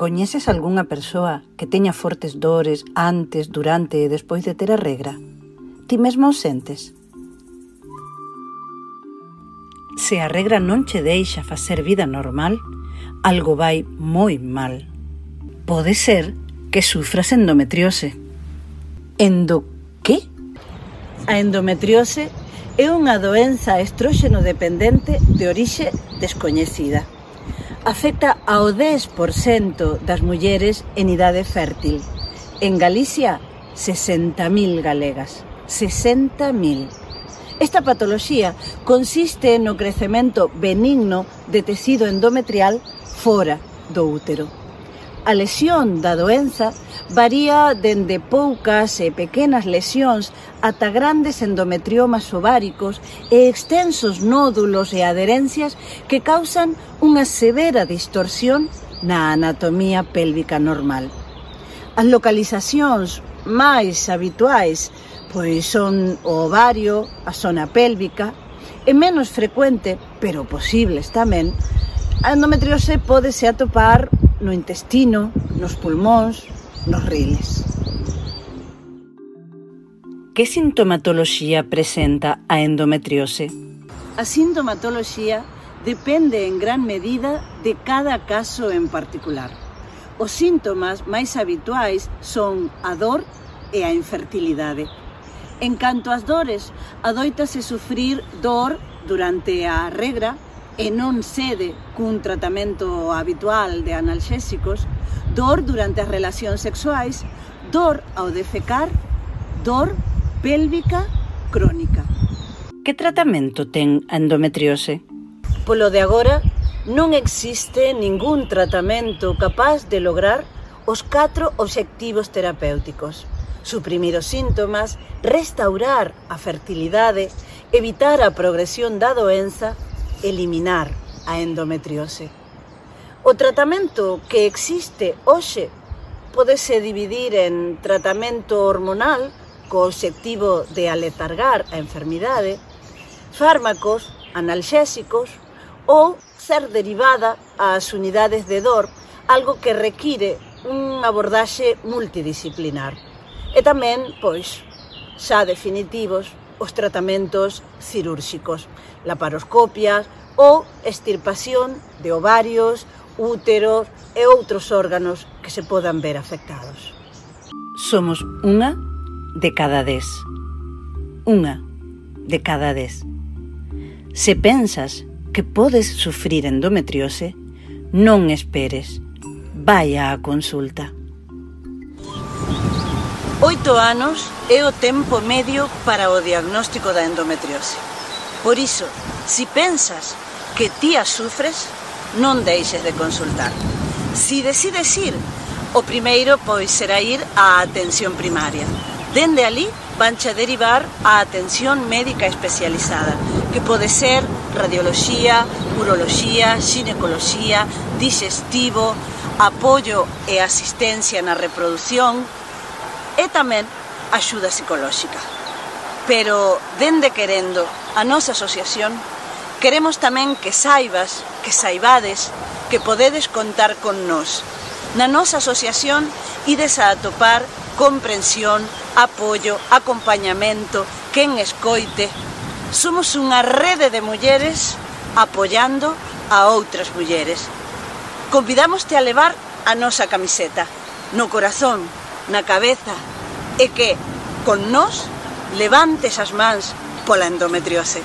Coñeces algunha persoa que teña fortes dores antes, durante e despois de ter a regra? Ti mesmo o sentes? Se a regra non che deixa facer vida normal, algo vai moi mal. Pode ser que sufras endometriose. Endo que? A endometriose é unha doenza estróxeno dependente de orixe descoñecida afecta ao 10% das mulleres en idade fértil. En Galicia, 60.000 galegas. 60.000. Esta patoloxía consiste no crecemento benigno de tecido endometrial fora do útero. A lesión da doenza varía dende poucas e pequenas lesións ata grandes endometriomas ováricos e extensos nódulos e adherencias que causan unha severa distorsión na anatomía pélvica normal. As localizacións máis habituais pois son o ovario, a zona pélvica, e menos frecuente, pero posibles tamén, a endometriose pódese atopar no intestino, nos pulmóns, nos riles. Que sintomatoloxía presenta a endometriose? A sintomatoloxía depende en gran medida de cada caso en particular. Os síntomas máis habituais son a dor e a infertilidade. En canto ás dores, adoitase sufrir dor durante a regra, e non cede cun tratamento habitual de analxésicos, dor durante as relacións sexuais, dor ao defecar, dor pélvica crónica. Que tratamento ten a endometriose? Polo de agora, non existe ningún tratamento capaz de lograr os catro obxectivos terapéuticos. Suprimir os síntomas, restaurar a fertilidade, evitar a progresión da doenza eliminar a endometriose. O tratamento que existe hoxe podese dividir en tratamento hormonal co obxectivo de aletargar a enfermidade, fármacos analxésicos ou ser derivada ás unidades de dor, algo que require un abordaxe multidisciplinar. E tamén, pois, xa definitivos, os tratamentos cirúrxicos, laparoscopias ou extirpación de ovarios, úteros e outros órganos que se podan ver afectados. Somos unha de cada dez. Unha de cada dez. Se pensas que podes sufrir endometriose, non esperes. Vaya a consulta. Oito anos é o tempo medio para o diagnóstico da endometriose. Por iso, si pensas que ti a sufres, non deixes de consultar. Si decides ir, o primeiro pois será ir á atención primaria. Dende ali, vanche a derivar á atención médica especializada, que pode ser radioloxía, uroloxía, xinecoloxía, digestivo, apoio e asistencia na reproducción, e tamén axuda psicolóxica. Pero, dende querendo, a nosa asociación, queremos tamén que saibas, que saibades, que podedes contar con nós. Na nosa asociación ides a atopar comprensión, apoio, acompañamento, quen escoite. Somos unha rede de mulleres apoiando a outras mulleres. Convidámoste a levar a nosa camiseta, no corazón, na cabeza e que, con nós, levantes as mans pola endometriose.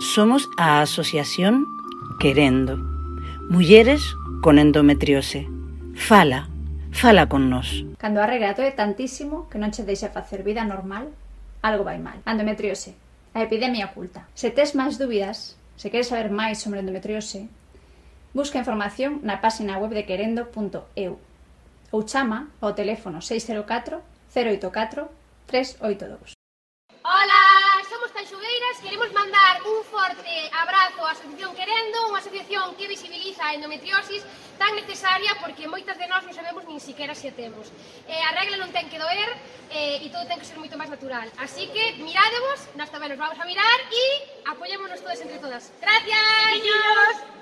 Somos a Asociación Querendo. Mulleres con endometriose. Fala, fala con nós. Cando a regra é tantísimo que non che deixa facer vida normal, algo vai mal. Endometriose, a epidemia oculta. Se tes máis dúbidas, se queres saber máis sobre endometriose, busca información na página web de querendo.eu ou chama ao teléfono 604 084 382. Hola, somos Tanxugueiras, queremos mandar un forte abrazo á Asociación Querendo, unha asociación que visibiliza a endometriosis tan necesaria porque moitas de nós non sabemos nin siquiera se a temos. Eh, a regla non ten que doer eh, e todo ten que ser moito máis natural. Así que mirádevos, nós tamén nos vamos a mirar e apoyémonos todos entre todas. Gracias! Niños!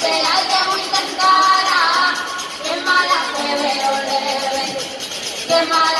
se alguén o intentara, que mala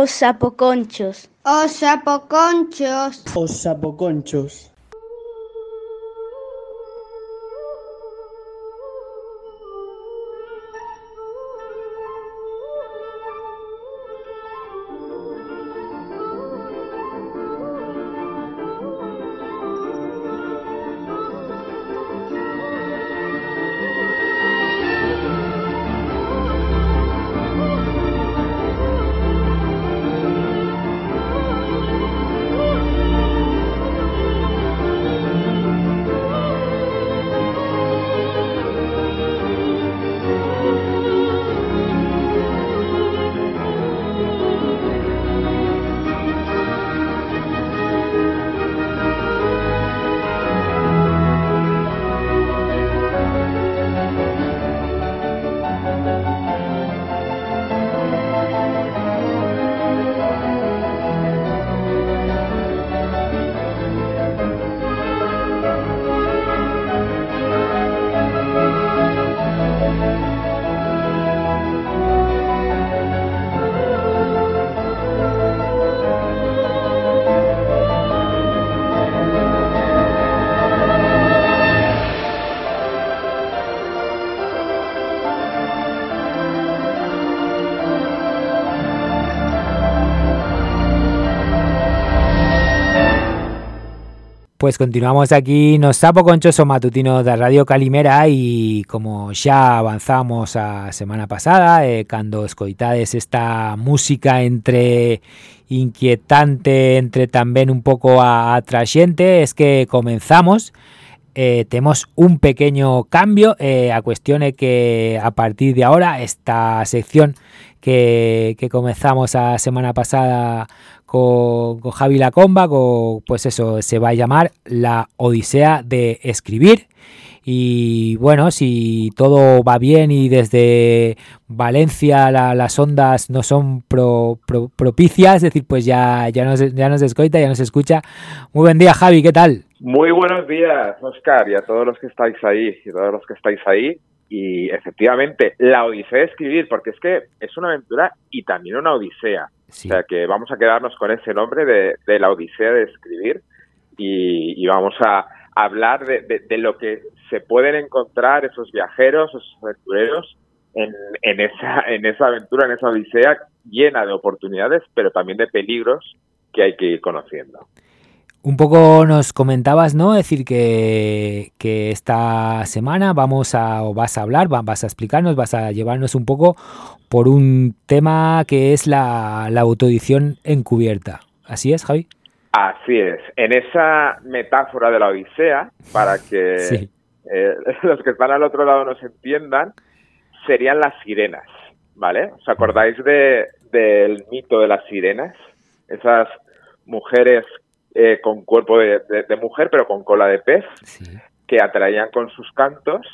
Os sapoconchos. Os sapoconchos. Os sapoconchos. Pues continuamos aquí nos sapo conchoso matutino de Radio Calimera y como ya avanzamos a semana pasada, eh, cando escoitades esta música entre inquietante, entre también un poco atrayente, es que comenzamos eh, tenemos un pequeño cambio. Eh, a cuestión es que a partir de ahora, esta sección que, que comenzamos a semana pasada con, con Javi Lacomba, con, pues eso, se va a llamar La Odisea de Escribir. Y bueno, si todo va bien y desde Valencia las ondas no son propicias, es decir, pues ya, ya, nos, ya nos escoita, ya nos escucha. Muy buen día, Javi, ¿qué tal? Muy buenos días, Oscar, y a todos los que estáis ahí, y todos los que estáis ahí. Y efectivamente, la odisea de escribir, porque es que es una aventura y también una odisea. O sea que vamos a quedarnos con ese nombre de, la Odisea de escribir y, vamos a hablar de, lo que se pueden encontrar esos viajeros, esos aventureros en, en, esa, en esa aventura, en esa Odisea llena de oportunidades, pero también de peligros que hay que ir conociendo. Un poco nos comentabas, ¿no? Es decir, que, que, esta semana vamos a, o vas a hablar, vas a explicarnos, vas a llevarnos un poco por un tema que es la, la autoedición encubierta. ¿Así es, Javi? Así es. En esa metáfora de la Odisea, para que eh, los que están al otro lado nos entiendan, serían las sirenas, ¿vale? ¿Os acordáis de, del mito de las sirenas? Esas mujeres eh, con cuerpo de, mujer, pero con cola de pez, que atraían con sus cantos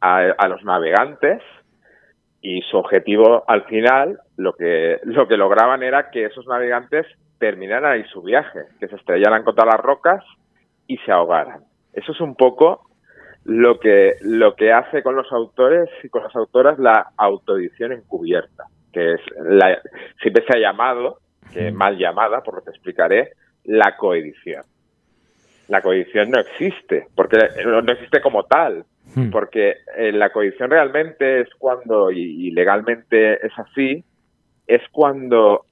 a, los navegantes y su objetivo al final, lo que, lo que lograban era que esos navegantes terminaran ahí su viaje, que se estrellaran contra las rocas y se ahogaran. Eso es un poco lo que, lo que hace con los autores y con las autoras la autoedición encubierta, que es la, siempre se ha llamado, que mal llamada, por lo que explicaré, la coedición. La coedición no existe, porque no existe como tal, hmm. porque eh, la coedición realmente es cuando, y, legalmente es así, es cuando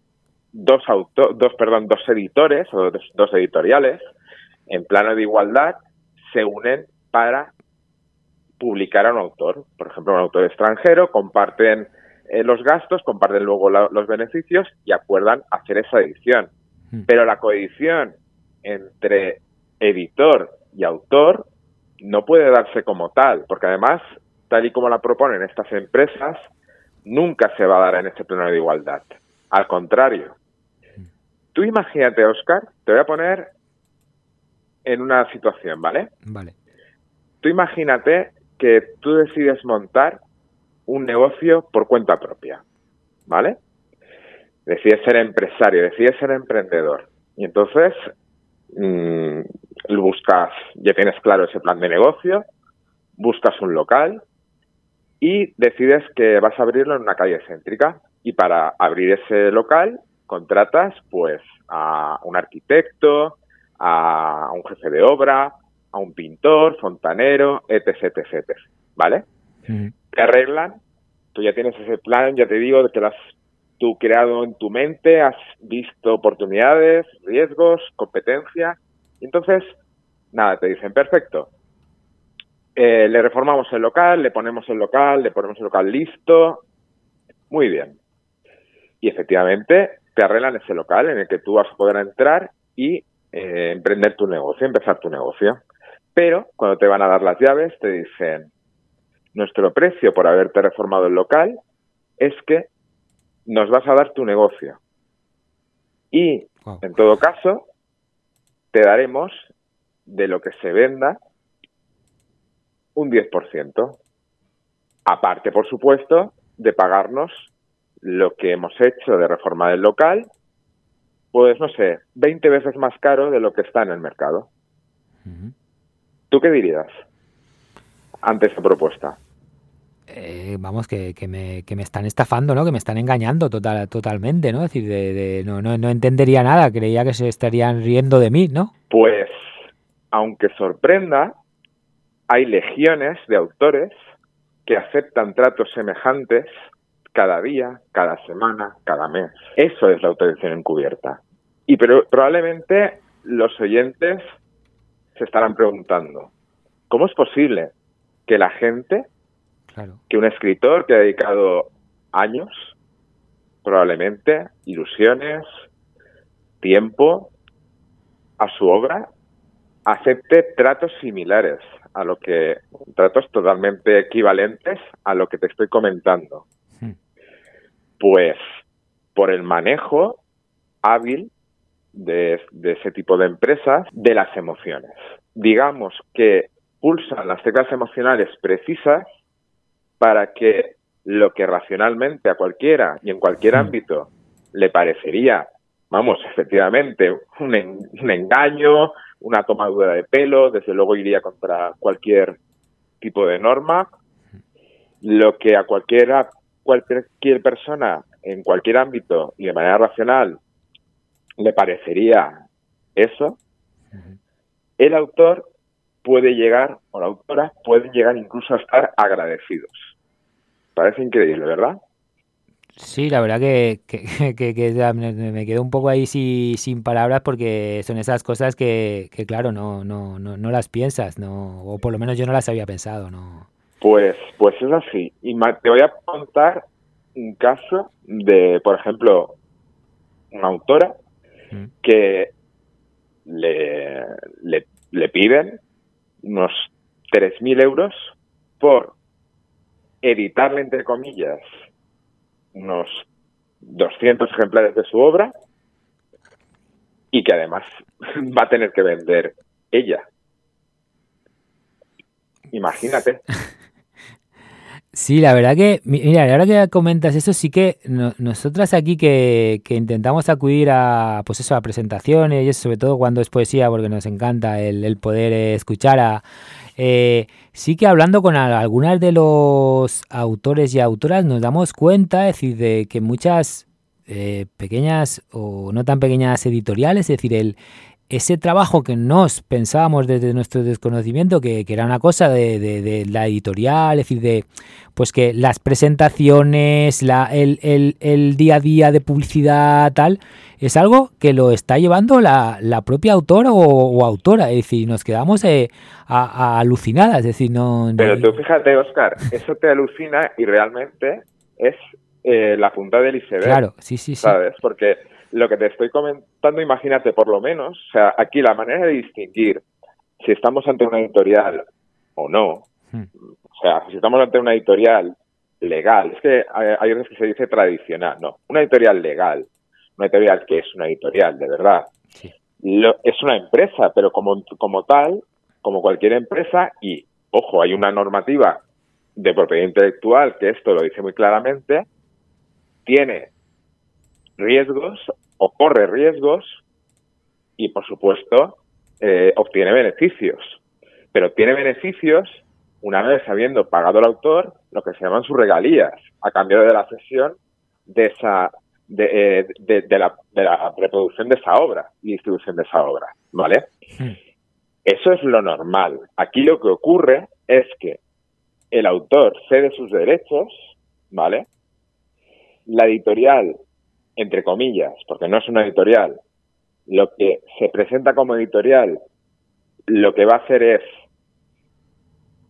dos, auto, dos, perdón, dos editores o dos, editoriales en plano de igualdad se unen para publicar a un autor. Por ejemplo, un autor extranjero, comparten eh, los gastos, comparten luego los beneficios y acuerdan hacer esa edición. Hmm. Pero la coedición entre editor y autor no puede darse como tal, porque además, tal y como la proponen estas empresas, nunca se va a dar en este plano de igualdad. Al contrario. Hmm. Tú imagínate, Oscar, te voy a poner en una situación, ¿vale? Vale. Tú imagínate que tú decides montar un negocio por cuenta propia, ¿vale? Decides ser empresario, decides ser emprendedor. Y entonces mmm, buscas, ya tienes claro ese plan de negocio, buscas un local y decides que vas a abrirlo en una calle céntrica. Y para abrir ese local contratas pues a un arquitecto, a un jefe de obra, a un pintor, fontanero, etc, etc, ¿vale? Te arreglan, tú ya tienes ese plan, ya te digo, de que las tú creado en tu mente, has visto oportunidades, riesgos, competencia. Y entonces, nada, te dicen, perfecto. Eh, le reformamos el local, le ponemos el local, le ponemos el local listo. Muy bien. Y efectivamente, te arreglan ese local en el que tú vas a poder entrar y eh, emprender tu negocio, empezar tu negocio. Pero cuando te van a dar las llaves, te dicen, nuestro precio por haberte reformado el local es que nos vas a dar tu negocio. Y, en todo caso, te daremos de lo que se venda un 10%. Aparte, por supuesto, de pagarnos lo que hemos hecho de reforma del local, pues no sé, 20 veces más caro de lo que está en el mercado. ¿Tú qué dirías ante esta propuesta? Eh, vamos, que, que, me, que me están estafando, ¿no? Que me están engañando total, totalmente, ¿no? Es decir, de, no, no, no entendería nada, creía que se estarían riendo de mí, ¿no? Pues, aunque sorprenda, hay legiones de autores que aceptan tratos semejantes cada día, cada semana, cada mes. Eso es la autoedición encubierta. Y pero, probablemente los oyentes se estarán preguntando, ¿cómo es posible que la gente, que un escritor que ha dedicado años, probablemente, ilusiones, tiempo a su obra, acepte tratos similares a lo que, tratos totalmente equivalentes a lo que te estoy comentando. Hmm. Pues por el manejo hábil de, ese tipo de empresas de las emociones. Digamos que pulsan las teclas emocionales precisas para que lo que racionalmente a cualquiera y en cualquier hmm. ámbito le parecería, vamos, efectivamente, un, un engaño, una tomadura de pelo, desde luego iría contra cualquier tipo de norma. Lo que a cualquiera, cualquier persona en cualquier ámbito y de manera racional le parecería eso, el autor puede llegar, o la autora, puede llegar incluso a estar agradecidos. Parece increíble, ¿verdad? Sí, la verdad que, que, me quedo un poco ahí sin palabras porque son esas cosas que, claro, no, no, no, no, las piensas, no, o por lo menos yo no las había pensado. no Pues, pues es así. Y te voy a contar un caso de, por ejemplo, una autora mm. que le, le, le piden unos 3.000 euros por editarle, entre comillas, unos 200 ejemplares de su obra y que además va a tener que vender ella. Imagínate. Sí, la verdad que, mira, ahora que comentas eso, sí que nosotras aquí que, que, intentamos acudir a, pues eso, a presentaciones, y eso, sobre todo cuando es poesía, porque nos encanta el, el poder escuchar a, eh, sí que hablando con algunas de los autores y autoras nos damos cuenta, es decir, de que muchas eh, pequeñas o no tan pequeñas editoriales, es decir, el, ese trabajo que nos pensábamos desde nuestro desconocimiento que, era una cosa de, la editorial, es decir, de pues que las presentaciones, la, el, día a día de publicidad tal, es algo que lo está llevando la, propia autora o, autora, es decir, nos quedamos eh, alucinadas, es decir, no, Pero tú fíjate, Oscar, eso te alucina y realmente es eh, la punta del iceberg. Claro, sí, sí, sí. ¿Sabes? Porque lo que te estoy comentando, imagínate por lo menos, o sea, aquí la manera de distinguir si estamos ante una editorial o no, hmm. o sea, si estamos ante una editorial legal, es que hay, veces que se dice tradicional, no, una editorial legal, una editorial que es una editorial, de verdad, es una empresa, pero como, como tal, como cualquier empresa, y ojo, hay una normativa de propiedad intelectual que esto lo dice muy claramente, tiene riesgos o corre riesgos y, por supuesto, eh, obtiene beneficios. Pero tiene beneficios una vez habiendo pagado el autor lo que se llaman sus regalías a cambio de la cesión de esa de, eh, la, de la reproducción de esa obra y distribución de esa obra, ¿vale? Hmm. Eso es lo normal. Aquí lo que ocurre es que el autor cede sus derechos, ¿vale? La editorial entre comillas, porque no es una editorial, lo que se presenta como editorial, lo que va a hacer es,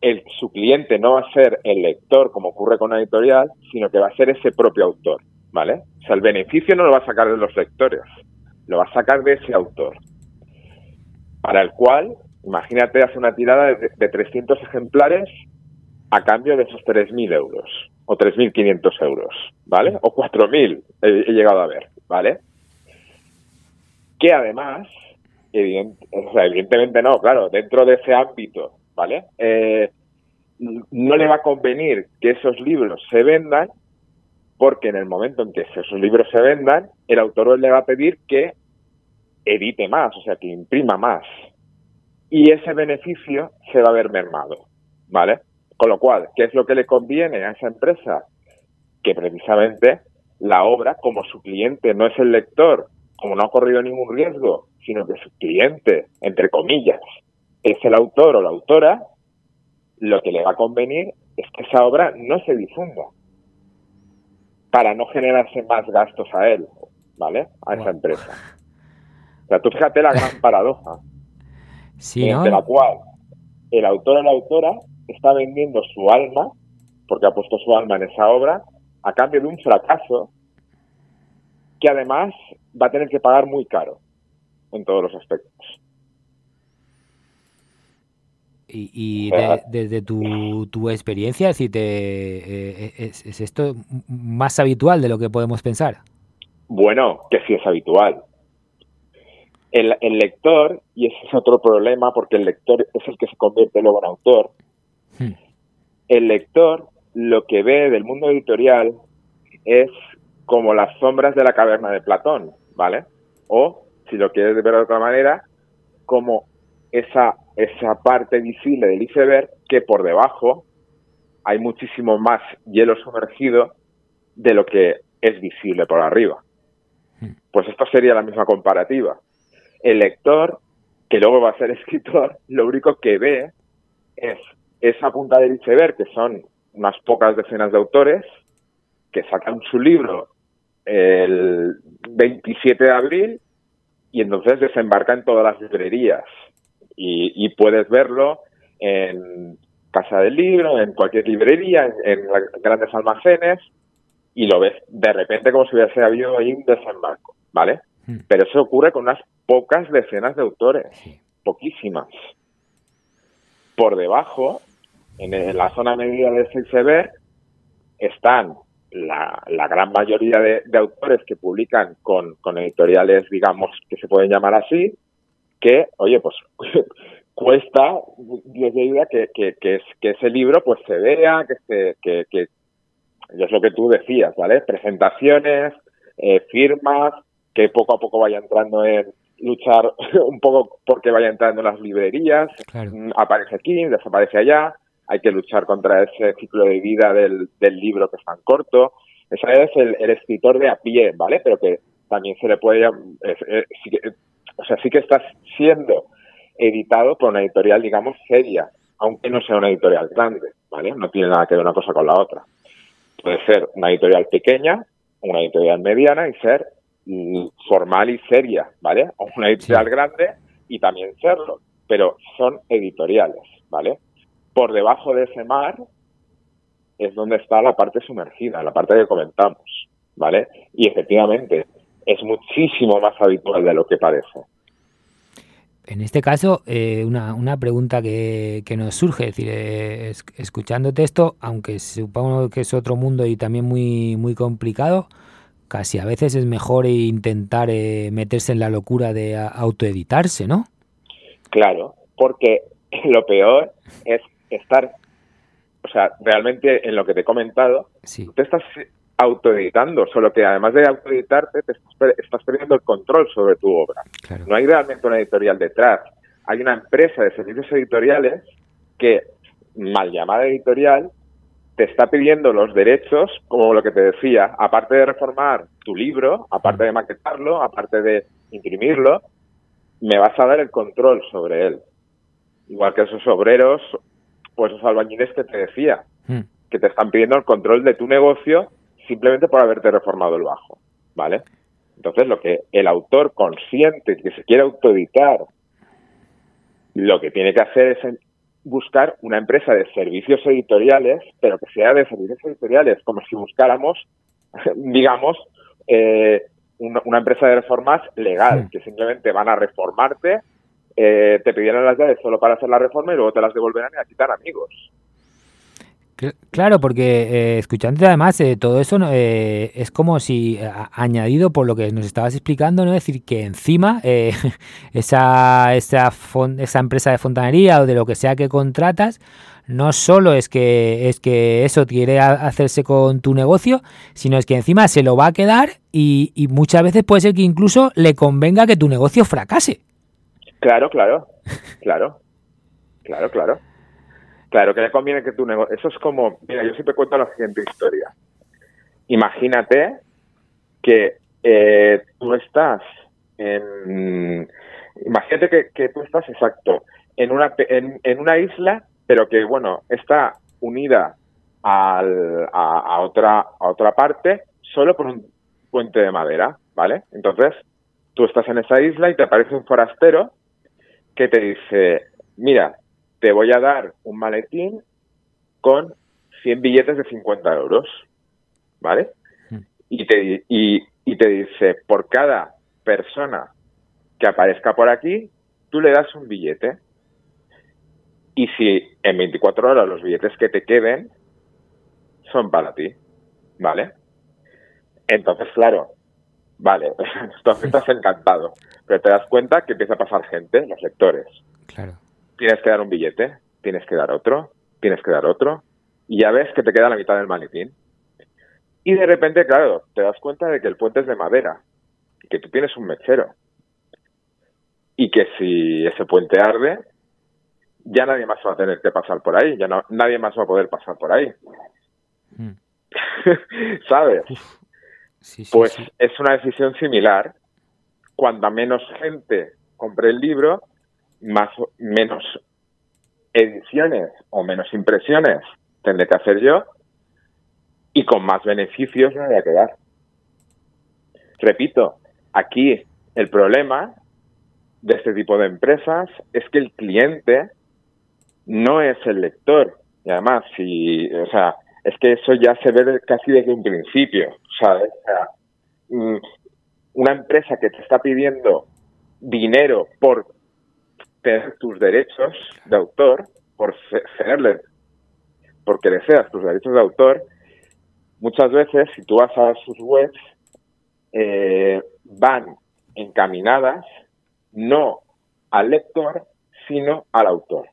el, su cliente no va a ser el lector, como ocurre con una editorial, sino que va a ser ese propio autor, ¿vale? O sea, el beneficio no lo va a sacar de los lectores, lo va a sacar de ese autor, para el cual, imagínate, hace una tirada de, de 300 ejemplares a cambio de esos 3.000 euros o 3.500 euros, ¿vale? O 4.000 he, llegado a ver, ¿vale? Que además, evidentemente no, claro, dentro de ese ámbito, ¿vale? Eh, no le va a convenir que esos libros se vendan porque en el momento en que esos libros se vendan, el autor le va a pedir que edite más, o sea, que imprima más. Y ese beneficio se va a ver mermado, ¿vale? Con lo cual, ¿qué es lo que le conviene a esa empresa? Que precisamente la obra, como su cliente no es el lector, como no ha corrido ningún riesgo, sino que su cliente, entre comillas, es el autor o la autora, lo que le va a convenir es que esa obra no se difunda para no generarse más gastos a él, ¿vale? A esa empresa. O sea, tú fíjate la gran paradoja. Sí, ¿no? de la cual el autor o la autora está vendiendo su alma, porque ha puesto su alma en esa obra, a cambio de un fracaso que además va a tener que pagar muy caro en todos los aspectos. Y, y de- desde tu, tu experiencia, si te, eh, es, es esto más habitual de lo que podemos pensar? Bueno, que sí es habitual. El, el lector, y ese es otro problema, porque el lector es el que se convierte luego en autor, Hmm. el lector lo que ve del mundo editorial es como las sombras de la caverna de Platón, ¿vale? O, si lo quieres ver de otra manera, como esa, esa parte visible del iceberg que por debajo hay muchísimo más hielo sumergido de lo que es visible por arriba. Pues esto sería la misma comparativa. El lector, que luego va a ser escritor, lo único que ve es esa punta del iceberg, que son unas pocas decenas de autores, que sacan su libro el 27 de abril y entonces desembarca en todas las librerías. Y, y puedes verlo en Casa del Libro, en cualquier librería, en, grandes almacenes, y lo ves de repente como si hubiese habido ahí un desembarco, ¿vale? Pero eso ocurre con unas pocas decenas de autores, poquísimas. Por debajo, en, en la zona media de ese iceberg, están la, la gran mayoría de, de autores que publican con, con editoriales, digamos, que se pueden llamar así, que, oye, pues cuesta, Dios de vida, que, que, que, es- que ese libro pues se vea, que, se, que, que es lo que tú decías, ¿vale? Presentaciones, eh, firmas, que poco a poco vaya entrando en luchar un poco porque vaya entrando en las librerías, Mm, aparece aquí, desaparece allá, hay que luchar contra ese ciclo de vida del, del libro que es tan corto. Ese es el, el escritor de a pie, ¿vale? Pero que también se le puede sí que- o sea, sí que está siendo editado por una editorial, digamos, seria, aunque no sea una editorial grande, ¿vale? No tiene nada que ver una cosa con la otra. Puede ser una editorial pequeña, una editorial mediana y ser formal y seria, ¿vale? O una editorial grande y también serlo, pero son editoriales, ¿vale? Por debajo de ese mar es donde está la parte sumergida, la parte que comentamos, ¿vale? Y efectivamente es muchísimo más habitual de lo que parece. En este caso, eh, una, una pregunta que, que nos surge, es decir, eh, es- escuchándote esto, aunque supongo que es otro mundo y también muy, muy complicado, casi a veces es mejor intentar eh, meterse en la locura de autoeditarse, ¿no? Claro, porque lo peor es estar, o sea, realmente en lo que te he comentado, tú te estás autoeditando, solo que además de autoeditarte, te estás, estás perdiendo el control sobre tu obra. No hay realmente una editorial detrás. Hay una empresa de servicios editoriales que, mal llamada editorial, te está pidiendo los derechos, como lo que te decía, aparte de reformar tu libro, aparte de maquetarlo, aparte de imprimirlo, me vas a dar el control sobre él. Igual que esos obreros o esos albañiles que te decía, que te están pidiendo el control de tu negocio simplemente por haberte reformado el bajo, ¿vale? Entonces, lo que el autor consciente que se quiere autoeditar, lo que tiene que hacer es buscar una empresa de servicios editoriales, pero que sea de servicios editoriales, como si buscáramos, digamos, eh, una, una empresa de reformas legal, que simplemente van a reformarte, eh, te pidieran las llaves solo para hacer la reforma y luego te las devolverán y aquí están amigos. Cl- Claro, porque eh, escuchándote además, eh, todo eso eh, es como si a- añadido por lo que nos estabas explicando, ¿no? Es decir, que encima eh, esa, esa, esa empresa de fontanería o de lo que sea que contratas, no solo es que es que eso quiere a- hacerse con tu negocio, sino es que encima se lo va a quedar y, y muchas veces puede ser que incluso le convenga que tu negocio fracase. Claro, claro, claro, claro, claro. Claro que le conviene que tu negocio... Eso es como... Mira, yo siempre cuento la siguiente historia. Imagínate que eh, tú estás en... Imagínate que, tú estás, exacto, en una, en, en una isla, pero que, bueno, está unida al- a, a otra, a otra parte solo por un puente de madera, ¿vale? Entonces, tú estás en esa isla y te aparece un forastero que te dice, mira, te voy a dar un maletín con 100 billetes de 50 euros, ¿vale? Y te, y, y te dice, por cada persona que aparezca por aquí, tú le das un billete. Y si en 24 horas los billetes que te queden son para ti, ¿vale? Entonces, claro, vale, tú estás encantado, pero te das cuenta que empieza a pasar gente, los lectores. Claro. Tienes que dar un billete, tienes que dar otro, tienes que dar otro, y ya ves que te queda la mitad del maletín. Y de repente, claro, te das cuenta de que el puente es de madera, que tú tienes un mechero. Y que si ese puente arde, ya nadie más va a tener que pasar por ahí, ya no, nadie más va a poder pasar por ahí. Mm. ¿Sabes? Sí, sí, pues sí. es una decisión similar. Cuanta menos gente compre el libro, más menos ediciones o menos impresiones tendré que hacer yo y con más beneficios me voy a quedar. Repito, aquí el problema de este tipo de empresas es que el cliente no es el lector. Y además, si, o sea, es que eso ya se ve casi desde un principio. O sea, mm, una empresa que te está pidiendo dinero por tener tus derechos de autor, por ce- cederle, porque deseas tus derechos de autor, muchas veces, si tú vas a sus webs, eh, van encaminadas no al lector, sino al autor.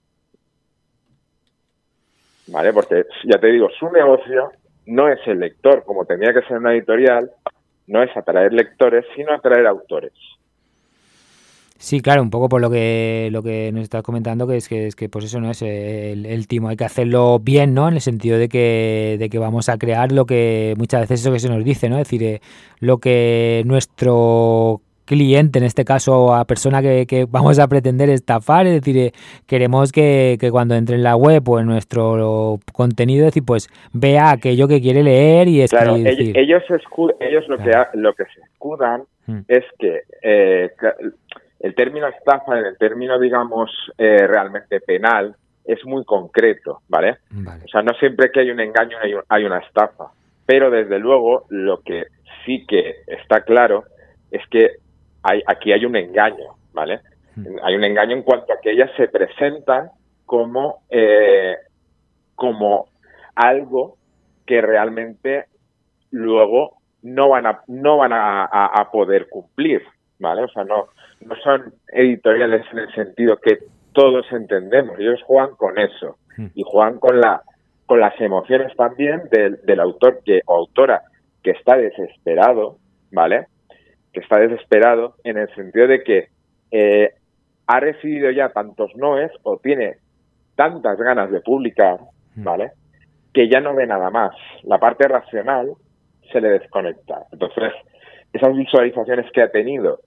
¿Vale? Porque ya te digo, su negocio no es el lector, como tenía que ser una editorial, no es atraer lectores, sino atraer autores. Sí, claro, un poco por lo que lo que nos estás comentando, que es que es que pues eso no es el, el timo, hay que hacerlo bien, ¿no? En el sentido de que, de que vamos a crear lo que muchas veces eso que se nos dice, ¿no? Es decir, eh, lo que nuestro cliente, en este caso a persona que, que vamos a pretender estafar, es decir, eh, queremos que, que cuando entre en la web o en nuestro contenido, es decir, pues vea aquello que quiere leer y Claro, escribir. decir, ellos, ellos lo, que ha- lo que se escudan Mm. es que eh, el término estafa, en el término, digamos, eh, realmente penal, es muy concreto, ¿vale? Vale. O sea, no siempre que hay un engaño hay, un- hay una estafa. Pero desde luego, lo que sí que está claro es que hay, aquí hay un engaño, ¿vale? Hay un engaño en cuanto a que ellas se presentan como, eh, como algo que realmente luego no van a, no van a, a- a poder cumplir, ¿vale? O sea, no, no son editoriales en el sentido que todos entendemos. Ellos juegan con eso y juegan con la con las emociones también del, del autor que o autora que está desesperado, ¿vale? Que está desesperado en el sentido de que eh, ha recibido ya tantos noes o tiene tantas ganas de publicar, ¿vale? Que ya no ve nada más. La parte racional se le desconecta. Entonces, esas visualizaciones que ha tenido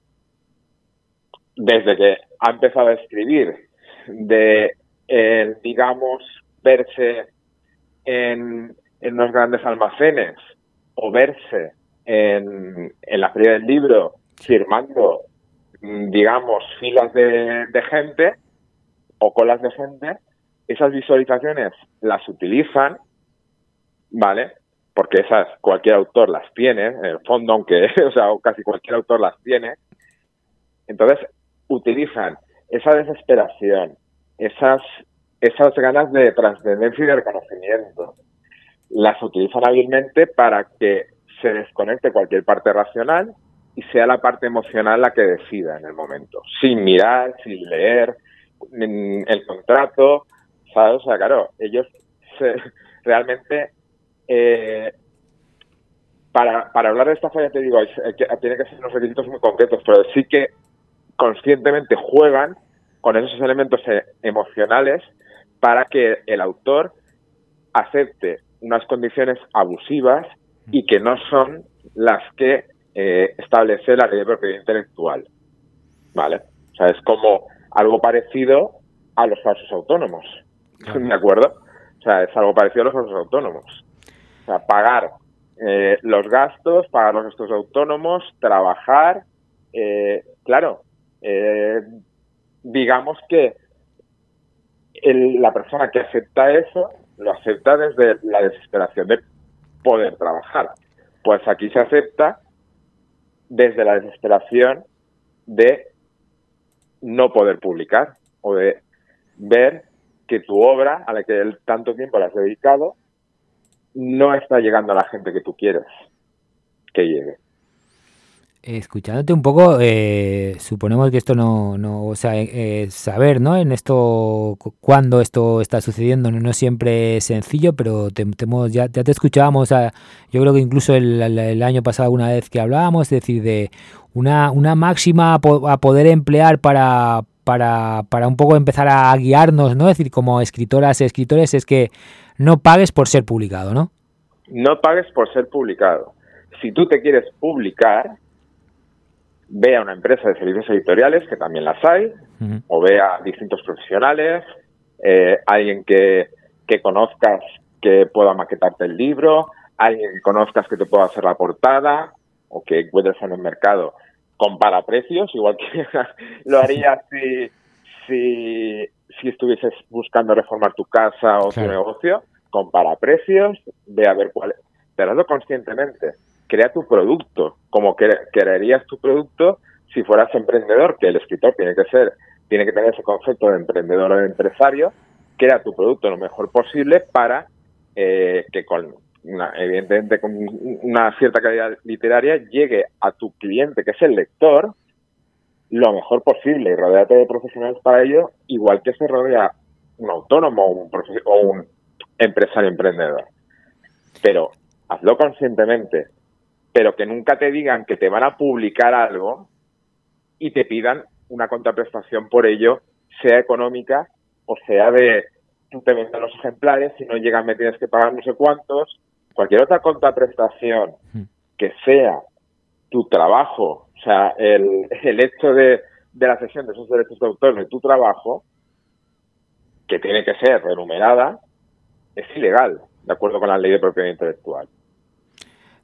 desde que ha empezado a escribir, de, eh, digamos, verse en, en unos grandes almacenes o verse en, en la feria del libro firmando, mm, digamos, filas de, de gente o colas de gente, esas visualizaciones las utilizan, ¿vale? Porque esas cualquier autor las tiene, en el fondo, aunque, o sea, casi cualquier autor las tiene. Entonces, utilizan esa desesperación, esas, esas ganas de trascendencia y de reconocimiento, las utilizan hábilmente para que se desconecte cualquier parte racional y sea la parte emocional la que decida en el momento, sin mirar, sin leer el contrato, ¿sabes? O sea, claro, ellos realmente eh, para, para hablar de esta falla te digo, que- tiene que ser unos requisitos muy concretos, pero sí que conscientemente juegan con esos elementos eh, emocionales para que el autor acepte unas condiciones abusivas y que no son las que eh, establece la ley de propiedad intelectual. ¿Vale? O sea, es como algo parecido a los falsos autónomos. ¿De acuerdo? O sea, es algo parecido a los falsos autónomos. O sea, pagar eh, los gastos, pagar los gastos autónomos, trabajar. eh, claro, eh, digamos que la persona que acepta eso lo acepta desde la desesperación de poder trabajar. Pues aquí se acepta desde la desesperación de no poder publicar o de ver que tu obra a la que tanto tiempo le has dedicado no está llegando a la gente que tú quieres que llegue. Escuchándote un poco, eh, suponemos que esto no, no o sea, eh, saber, ¿no? En esto, cuándo esto está sucediendo, no, no siempre es sencillo, pero te, ya, ya te escuchábamos, yo creo que incluso el, año pasado alguna vez que hablábamos, es decir, de una, una máxima a, poder emplear para, para, para un poco empezar a guiarnos, ¿no? Es decir, como escritoras, escritores, es que no pagues por ser publicado, ¿no? No pagues por ser publicado. Si tú te quieres publicar, ve a una empresa de servicios editoriales, que también las hay, o ve a distintos profesionales, eh, alguien que, que conozcas que pueda maquetarte el libro, alguien que conozcas que te pueda hacer la portada, o que encuentres en el mercado, compara precios, igual que lo harías si, si, si estuvieses buscando reformar tu casa o tu negocio, compara precios, ve a ver cuál es, pero hazlo conscientemente crea tu producto, como que, crearías tu producto si fueras emprendedor, que el escritor tiene que ser, tiene que tener ese concepto de emprendedor o de empresario, crea tu producto lo mejor posible para eh, que con una, evidentemente con una cierta calidad literaria llegue a tu cliente, que es el lector, lo mejor posible y rodeate de profesionales para ello, igual que se rodea un autónomo un, o un empresario emprendedor. Pero hazlo conscientemente, pero que nunca te digan que te van a publicar algo y te pidan una contraprestación por ello, sea económica o sea de tú te vendes los ejemplares, si no llegan me tienes que pagar no sé cuántos, cualquier otra contraprestación hmm. que sea tu trabajo, o sea, el, el hecho de, de la cesión de esos derechos de autor de tu trabajo, que tiene que ser remunerada, es ilegal, de acuerdo con la ley de propiedad intelectual.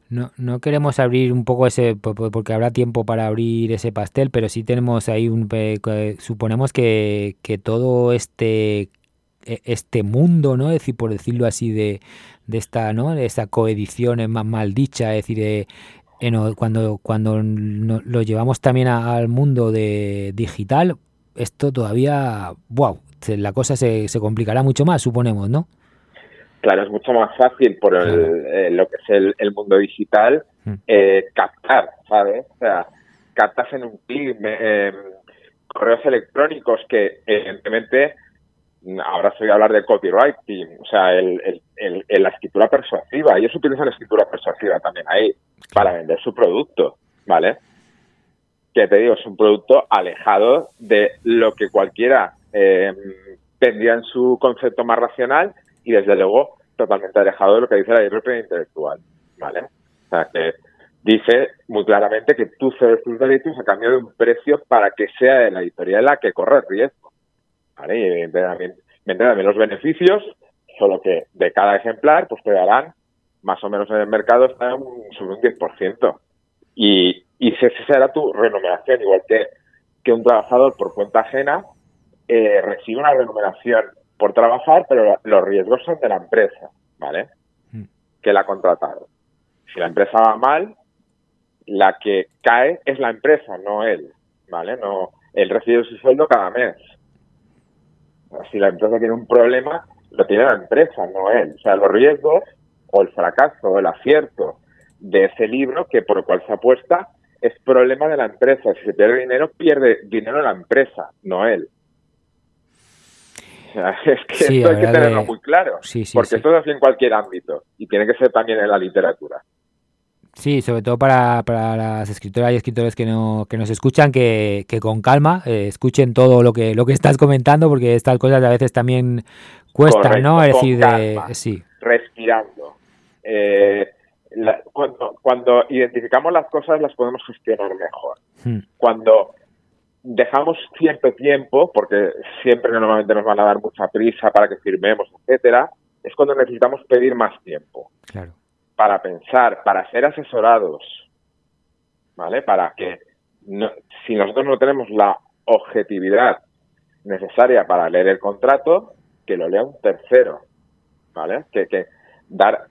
No, no queremos abrir un poco ese, porque habrá tiempo para abrir ese pastel, pero sí tenemos ahí un, suponemos que, que todo este, e, este mundo, ¿no? Es decir, por decirlo así, de, de esta, ¿no? De esta coedición más mal dicha, es decir, eh, cuando, cuando lo llevamos también al mundo de digital, esto todavía, wow, la cosa se, se complicará mucho más, suponemos, ¿no? Claro, es mucho más fácil por eh, lo que es el, mundo digital mm. eh, captar, ¿sabes? O sea, captas en un clic eh, correos electrónicos que evidentemente ahora estoy a hablar de copywriting, o sea, el, la escritura persuasiva. Ellos utilizan la escritura persuasiva también ahí para vender su producto, ¿vale? Que te digo, es un producto alejado de lo que cualquiera eh, tendría en su concepto más racional y desde luego totalmente alejado de lo que dice la propiedad intelectual, ¿vale? O sea, que dice muy claramente que tú cedes tus derechos a cambio de un precio para que sea de la editorial la que corre el riesgo, ¿vale? Y evidentemente también los beneficios, solo que de cada ejemplar, pues te darán más o menos en el mercado está un, sobre un 10%. Y, y esa será tu remuneración, igual que, que un trabajador por cuenta ajena eh, recibe una remuneración por trabajar, pero los riesgos son de la empresa, ¿vale? Mm. Que la ha contratado. Si la empresa va mal, la que cae es la empresa, no él, ¿vale? No, él recibe su sueldo cada mes. Si la empresa tiene un problema, lo tiene la empresa, no él. O sea, los riesgos o el fracaso o el acierto de ese libro que por el cual se apuesta es problema de la empresa. Si se pierde dinero, pierde dinero la empresa, no él. es que esto hay que tenerlo muy claro, porque esto es así en cualquier ámbito y tiene que ser también en la literatura. Sí, sobre todo para, para las escritoras y escritores que, no, que nos escuchan, que, que con calma eh, escuchen todo lo que, lo que estás comentando, porque estas cosas a veces también cuestan, ¿no? Es decir, de, sí. respirando. Eh, cuando, cuando identificamos las cosas las podemos gestionar mejor. Hmm. Cuando dejamos cierto tiempo, porque siempre normalmente nos van a dar mucha prisa para que firmemos, etcétera, es cuando necesitamos pedir más tiempo. Claro. Para pensar, para ser asesorados, ¿vale? Para que si nosotros no tenemos la objetividad necesaria para leer el contrato, que lo lea un tercero, ¿vale? Que, que dar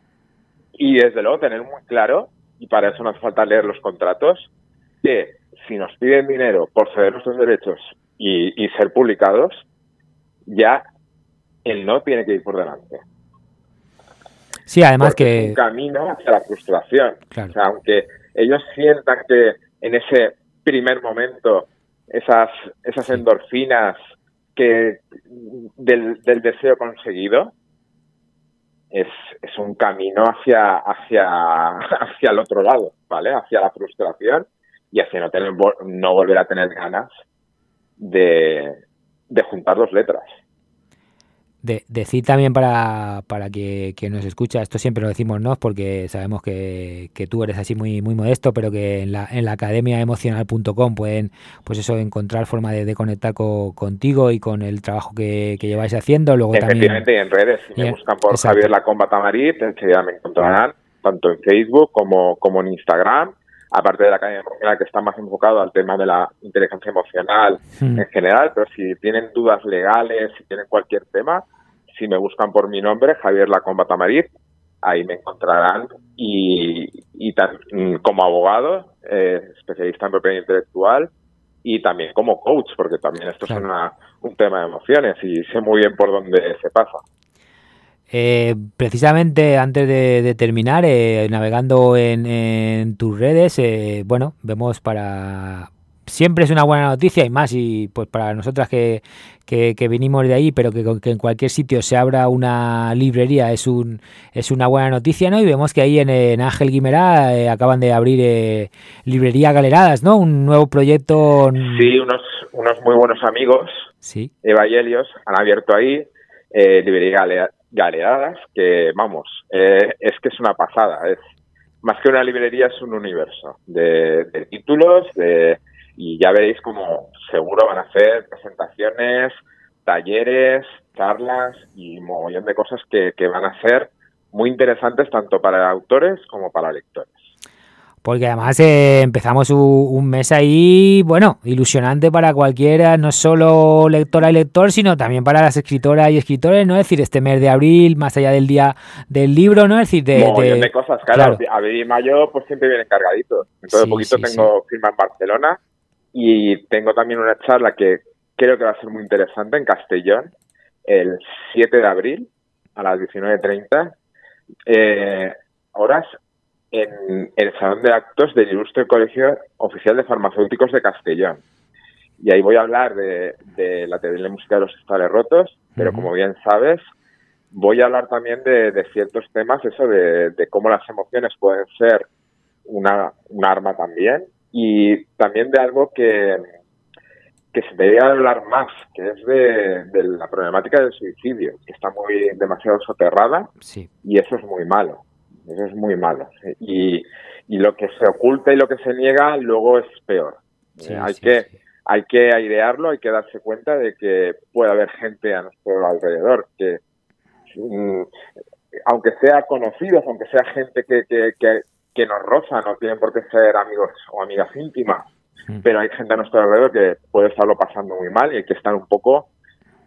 y desde luego tener muy claro, y para eso no hace falta leer los contratos, que si nos piden dinero por ceder nuestros derechos y, y ser publicados, ya el no tiene que ir por delante. Sí, además Porque que... Es un camino hacia la frustración. Claro. O sea, aunque ellos sientan que en ese primer momento esas, esas endorfinas que del, del deseo conseguido, es, es un camino hacia, hacia, hacia el otro lado, ¿vale? Hacia la frustración y hacia no, tener, no volver a tener ganas de, de juntar dos letras. De, decir también para, para que, que, nos escucha, esto siempre lo decimos no, porque sabemos que, que, tú eres así muy muy modesto, pero que en la, en la academia emocional.com pueden pues eso encontrar forma de, de conectar co, contigo y con el trabajo que, que lleváis haciendo. Luego Efectivamente, también, en redes, si me buscan por exacto. Javier Lacomba Tamarit, enseguida me encontrarán tanto en Facebook como, como en Instagram aparte de la academia emocional que está más enfocado al tema de la inteligencia emocional Hmm. mm. en general, pero si tienen dudas legales, si tienen cualquier tema, si me buscan por mi nombre, Javier Lacomba Tamarit, ahí me encontrarán y, y tan, como abogado, eh, especialista en propiedad intelectual y también como coach, porque también esto claro. es una, un tema de emociones y sé muy bien por dónde se pasa. Eh, precisamente antes de, de terminar, eh, navegando en, en, tus redes, eh, bueno, vemos para... Siempre es una buena noticia y más, y pues para nosotras que, que, que venimos de ahí, pero que, que, en cualquier sitio se abra una librería es un es una buena noticia, ¿no? Y vemos que ahí en, en Ángel Guimerá eh, acaban de abrir eh, Librería Galeradas, ¿no? Un nuevo proyecto. Sí, unos, unos muy buenos amigos, sí. Eva y Helios, han abierto ahí eh, Librería Galeradas galeradas que, vamos, eh, es que es una pasada. Es más que una librería, es un universo de, de títulos de, y ya veréis como seguro van a hacer presentaciones, talleres, charlas y un mogollón de cosas que, que van a ser muy interesantes tanto para autores como para lectores porque además eh, empezamos un, un, mes ahí, bueno, ilusionante para cualquiera, no solo lectora y lector, sino también para las escritoras y escritores, ¿no? Es decir, este mes de abril, más allá del día del libro, ¿no? Es decir, de... de, de cosas, claro, claro, abril y mayo pues siempre vienen cargaditos. Sí, de poquito sí, tengo sí. firma en Barcelona y tengo también una charla que creo que va a ser muy interesante en Castellón, el 7 de abril a las 19.30, eh, horas en el Salón de Actos del Ilustre Colegio Oficial de Farmacéuticos de Castellón. Y ahí voy a hablar de, de la terrible música de los estales rotos, pero como bien sabes, voy a hablar también de, de ciertos temas, eso de, de, cómo las emociones pueden ser una, un arma también, y también de algo que, que se debería hablar más, que es de, de, la problemática del suicidio, que está muy demasiado soterrada, sí. y eso es muy malo. Eso es muy malo. Y, y, lo que se oculta y lo que se niega luego es peor. Sí, eh, hay, sí, que, sí. hay que airearlo, hay que darse cuenta de que puede haber gente a nuestro alrededor que, mm, aunque sea conocidos, aunque sea gente que, que, que, que nos roza, no tienen por qué ser amigos o amigas íntimas, Mm. pero hay gente a nuestro alrededor que puede estarlo pasando muy mal y hay que estar un poco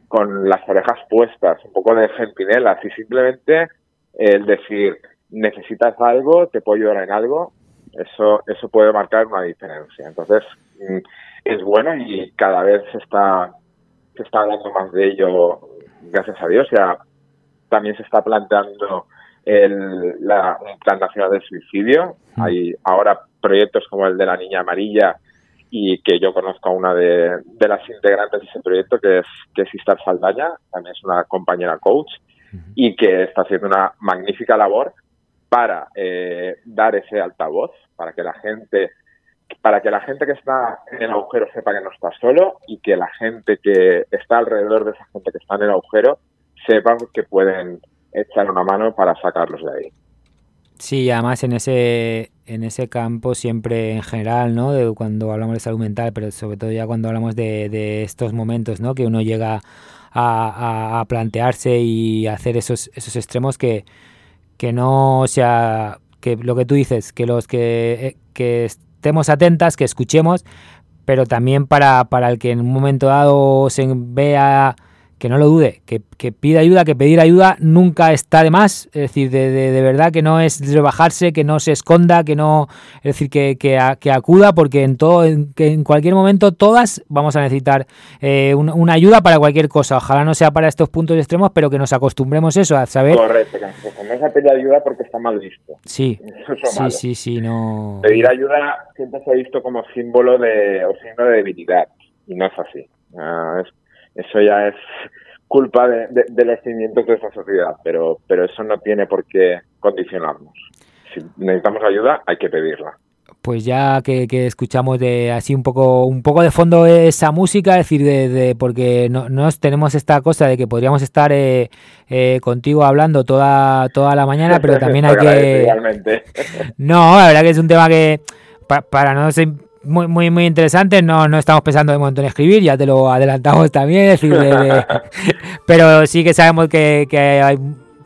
con las orejas puestas, un poco de gentinelas y simplemente el decir, necesitas algo, te puedo ayudar en algo, eso, eso puede marcar una diferencia. Entonces, mm, es bueno y cada vez se está, se está hablando más de ello, gracias a Dios. Ya también se está planteando el, la, un plan nacional de suicidio. Mm. Hay ahora proyectos como el de la niña amarilla y que yo conozco a una de, de las integrantes de ese proyecto que es, que es Istar Saldaña, también es una compañera coach y que está haciendo una magnífica labor para eh, dar ese altavoz, para que la gente para que la gente que está en el agujero sepa que no está solo y que la gente que está alrededor de esa gente que está en el agujero sepa que pueden echar una mano para sacarlos de ahí. Sí, además en ese en ese campo siempre en general, ¿no? De cuando hablamos de salud mental, pero sobre todo ya cuando hablamos de, de estos momentos, ¿no? Que uno llega a, a, a plantearse y hacer esos esos extremos que que no sea que lo que tú dices, que los que, que estemos atentas, que escuchemos, pero también para, para el que en un momento dado se vea que no lo dude, que, que, pida ayuda, que pedir ayuda nunca está de más, es decir, de, de, de verdad que no es rebajarse, que no se esconda, que no, es decir, que, que, que acuda, porque en todo, en, que en cualquier momento todas vamos a necesitar eh, una, una, ayuda para cualquier cosa, ojalá no sea para estos puntos extremos, pero que nos acostumbremos eso, a saber... Correcto, que no es pedir ayuda porque está mal visto. Sí, sí, sí, sí, no... Pedir ayuda siempre se ha visto como símbolo de, o signo de debilidad, y no es así. Uh, es eso ya es culpa de, de, de, los cimientos de esa sociedad, pero, pero eso no tiene por qué condicionarnos. Si necesitamos ayuda, hay que pedirla. Pues ya que, que, escuchamos de así un poco un poco de fondo esa música, es decir, de, de porque no, nos tenemos esta cosa de que podríamos estar eh, eh, contigo hablando toda toda la mañana, pero también hay que no, la verdad que es un tema que pa, para no ser muy, muy, muy interesante. No, no estamos pensando de momento en escribir, ya te lo adelantamos también. Es decir, de, de, pero sí que sabemos que, que hay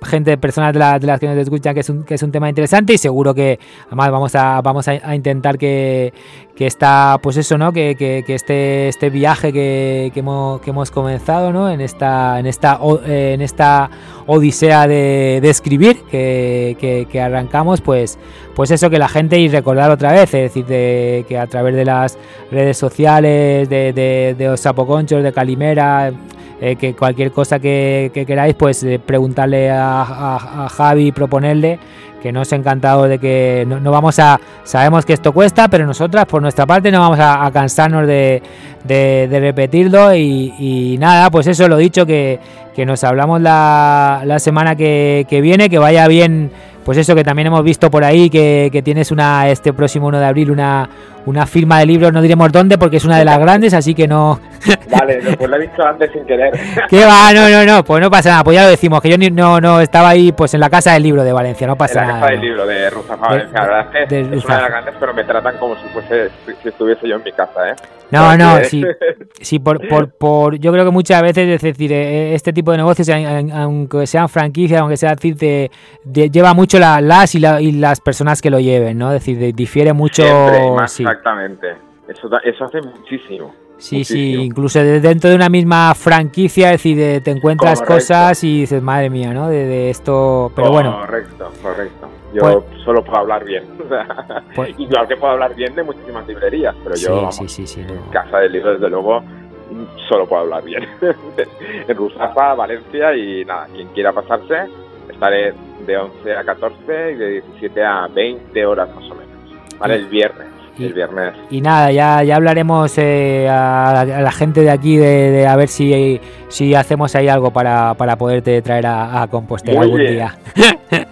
gente, personas de, la, de, las que nos escuchan, que es un, que es un tema interesante y seguro que además vamos a, vamos a, intentar que, que está, pues eso, ¿no? Que, que, que este, este viaje que, que, hemos, que hemos comenzado, ¿no? En esta, en esta, en esta odisea de, de escribir que, que, que, arrancamos, pues, pues eso que la gente y recordar otra vez, es decir, de, que a través de las redes sociales, de, de, de los sapoconchos, de Calimera, eh, que cualquier cosa que, que queráis, pues eh, preguntarle a, a, a, Javi, proponerle, que nos ha encantado de que no, no, vamos a, sabemos que esto cuesta, pero nosotras por nuestra parte no vamos a, cansarnos de, de, repetirlo y, y, nada, pues eso lo dicho, que, que nos hablamos la, la semana que, que viene, que vaya bien pues eso que también hemos visto por ahí que, que, tienes una este próximo 1 de abril una, una firma de libros, no diremos dónde porque es una de las grandes, así que no. Vale, pues lo he visto antes sin querer. ¿Qué va? No, no, no, pues no pasa nada, pues ya lo decimos, que yo ni, no, no estaba ahí pues en la casa del libro de Valencia, no pasa en la nada. casa del libro de Ruzafa Valencia, la verdad es que es una de las grandes, pero me tratan como si fuese si estuviese yo en mi casa, ¿eh? No, no, sí, sí por, por, por, yo creo que muchas veces, es decir, este tipo de negocios, aunque sean franquicias, aunque sea decir, de, de, lleva mucho la, las y, la, y, las personas que lo lleven, ¿no? Es decir, de, difiere mucho. Siempre, sí. Exactamente. Eso, eso hace muchísimo. Sí, muchísimo. sí, incluso dentro de una misma franquicia, es decir, te encuentras correcto. cosas y dices, madre mía, ¿no? De, de esto, pero correcto, bueno. Correcto, correcto. Yo pues, solo puedo hablar bien. pues, claro que puedo hablar bien de muchísimas librerías, pero yo, vamos, sí, sí, sí, en no. casa del libro, desde luego, solo puedo hablar bien. en Rusafa, Valencia y nada, quien quiera pasarse, estaré de 11 a 14 y de 17 a 20 horas más o menos. ¿Vale? El viernes. Y, el viernes. Y nada, ya, ya hablaremos eh, a, a, la gente de aquí de, de, a ver si, si hacemos ahí algo para, para poderte traer a, a Compostela Muy algún bien. día.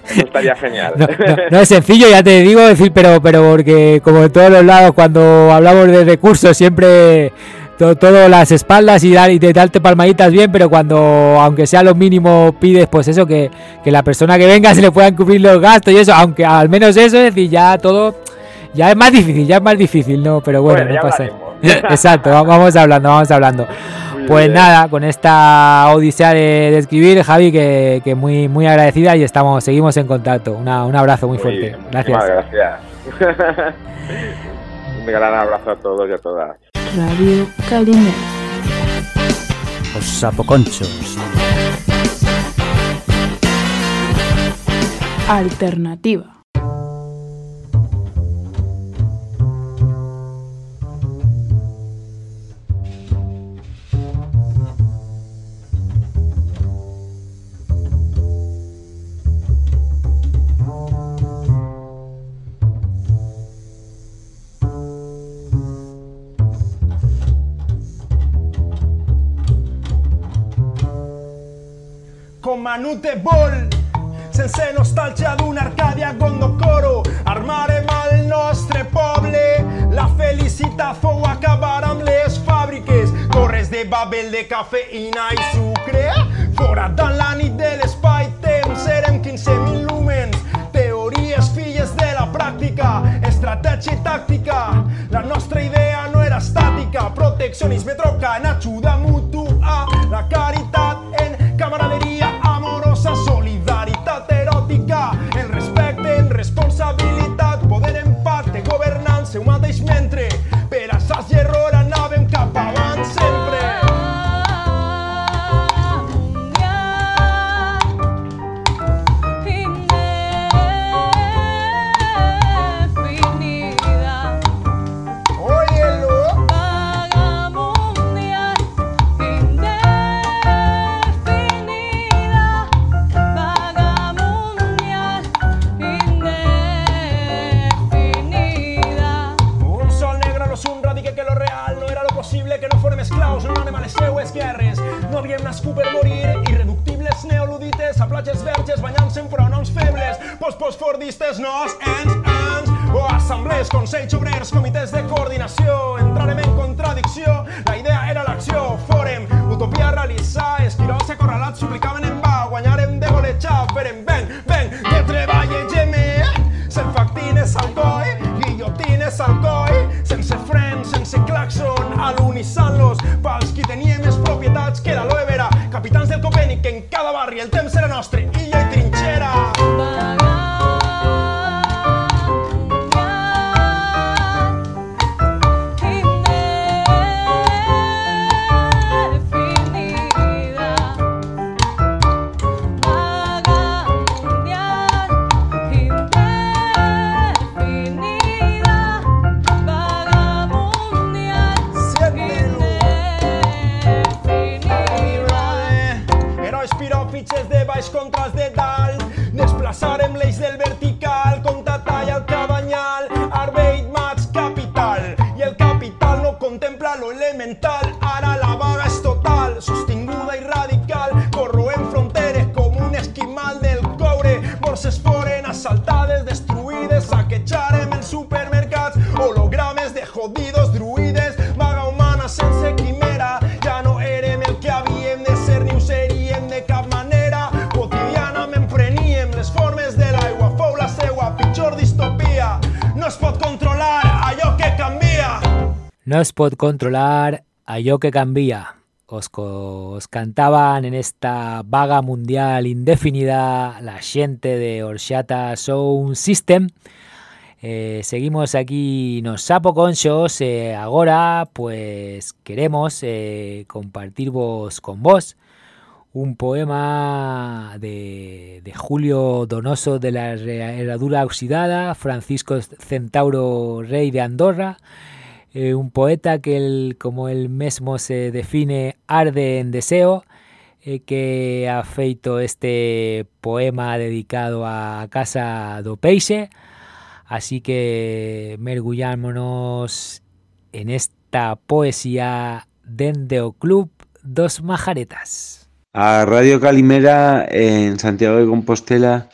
Eso estaría genial. No, no, no, es sencillo, ya te digo, decir, pero, pero porque como en todos los lados cuando hablamos de recursos siempre todo, todo, las espaldas y, dar, y de darte palmaditas bien, pero cuando, aunque sea lo mínimo, pides pues eso, que, que la persona que venga se le puedan cubrir los gastos y eso, aunque al menos eso, es decir, ya todo ya es más difícil, ya es más difícil, ¿no? Pero bueno, bueno no pasa. Exacto, vamos hablando, vamos hablando. Muy pues bien. nada, con esta odisea de, de escribir, Javi, que, que, muy muy agradecida y estamos seguimos en contacto. Una, un abrazo muy, muy fuerte. Bien, gracias. gracias. un gran abrazo a todos y a todas. Radio Calimera. Os sapoconchos. Alternativa. Con Manute Ball. Sense nostalgia d'un'Arcàdia Gondocoro armarem el nostre poble. La felicitat fou acabar amb les fàbriques torres de Babel de cafeïna i sucre fora dans la nit de l'espai-temps serem 15.000 lúmens teories filles de la pràctica. Estratègia i tàctica. La nostra idea no era estàtica. Proteccionisme troca en ajuda mutua la caritat en camaraderia amorosa, nascut per morir, irreductibles neoludites, a platges verges, banyant-se en pronoms febles, postpostfordistes, nos, ens, ens, o assemblees, consells obrers, comitès de coordinació, entrarem en contradicció, la idea era l'acció, fòrem, utopia realitzar, esquirols acorralats, suplicar No es pot controlar allò que canvia. Os, os cantaban en esta vaga mundial indefinida la gente de Orxata Sound System. Eh, seguimos aquí nos sapo conxos eh, agora pues queremos eh, compartir con vos un poema de, de Julio Donoso de la Herradura Oxidada, Francisco Centauro Rey de Andorra, eh, un poeta que el, como él mismo se define arde en deseo, eh, que ha feito este poema dedicado a Casa do Peixe, así que mergullámonos en esta poesía dende o Club dos Majaretas. A Radio Calimera en Santiago de Compostela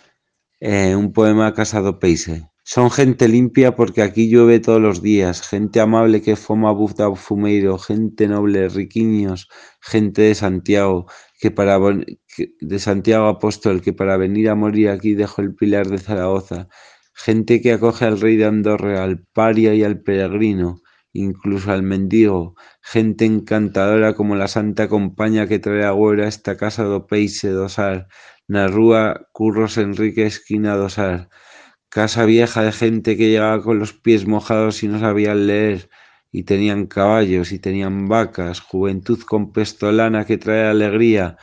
eh, un poema Casado Peise. Son gente limpia porque aquí llueve todos los días, gente amable que foma bufda fumeiro, gente noble, riquiños, gente de Santiago, que para de Santiago Apóstol, que para venir a morir aquí dejó el pilar de Zaragoza, gente que acoge al rey de Andorra, al paria y al peregrino, incluso al mendigo, gente encantadora como la santa compañía que trae agüero a esta casa do Peixe dosar, na rúa Curros Enrique esquina dosar, casa vieja de gente que llegaba con los pies mojados y no sabían leer, y tenían caballos y tenían vacas, juventud con pestolana que trae alegría,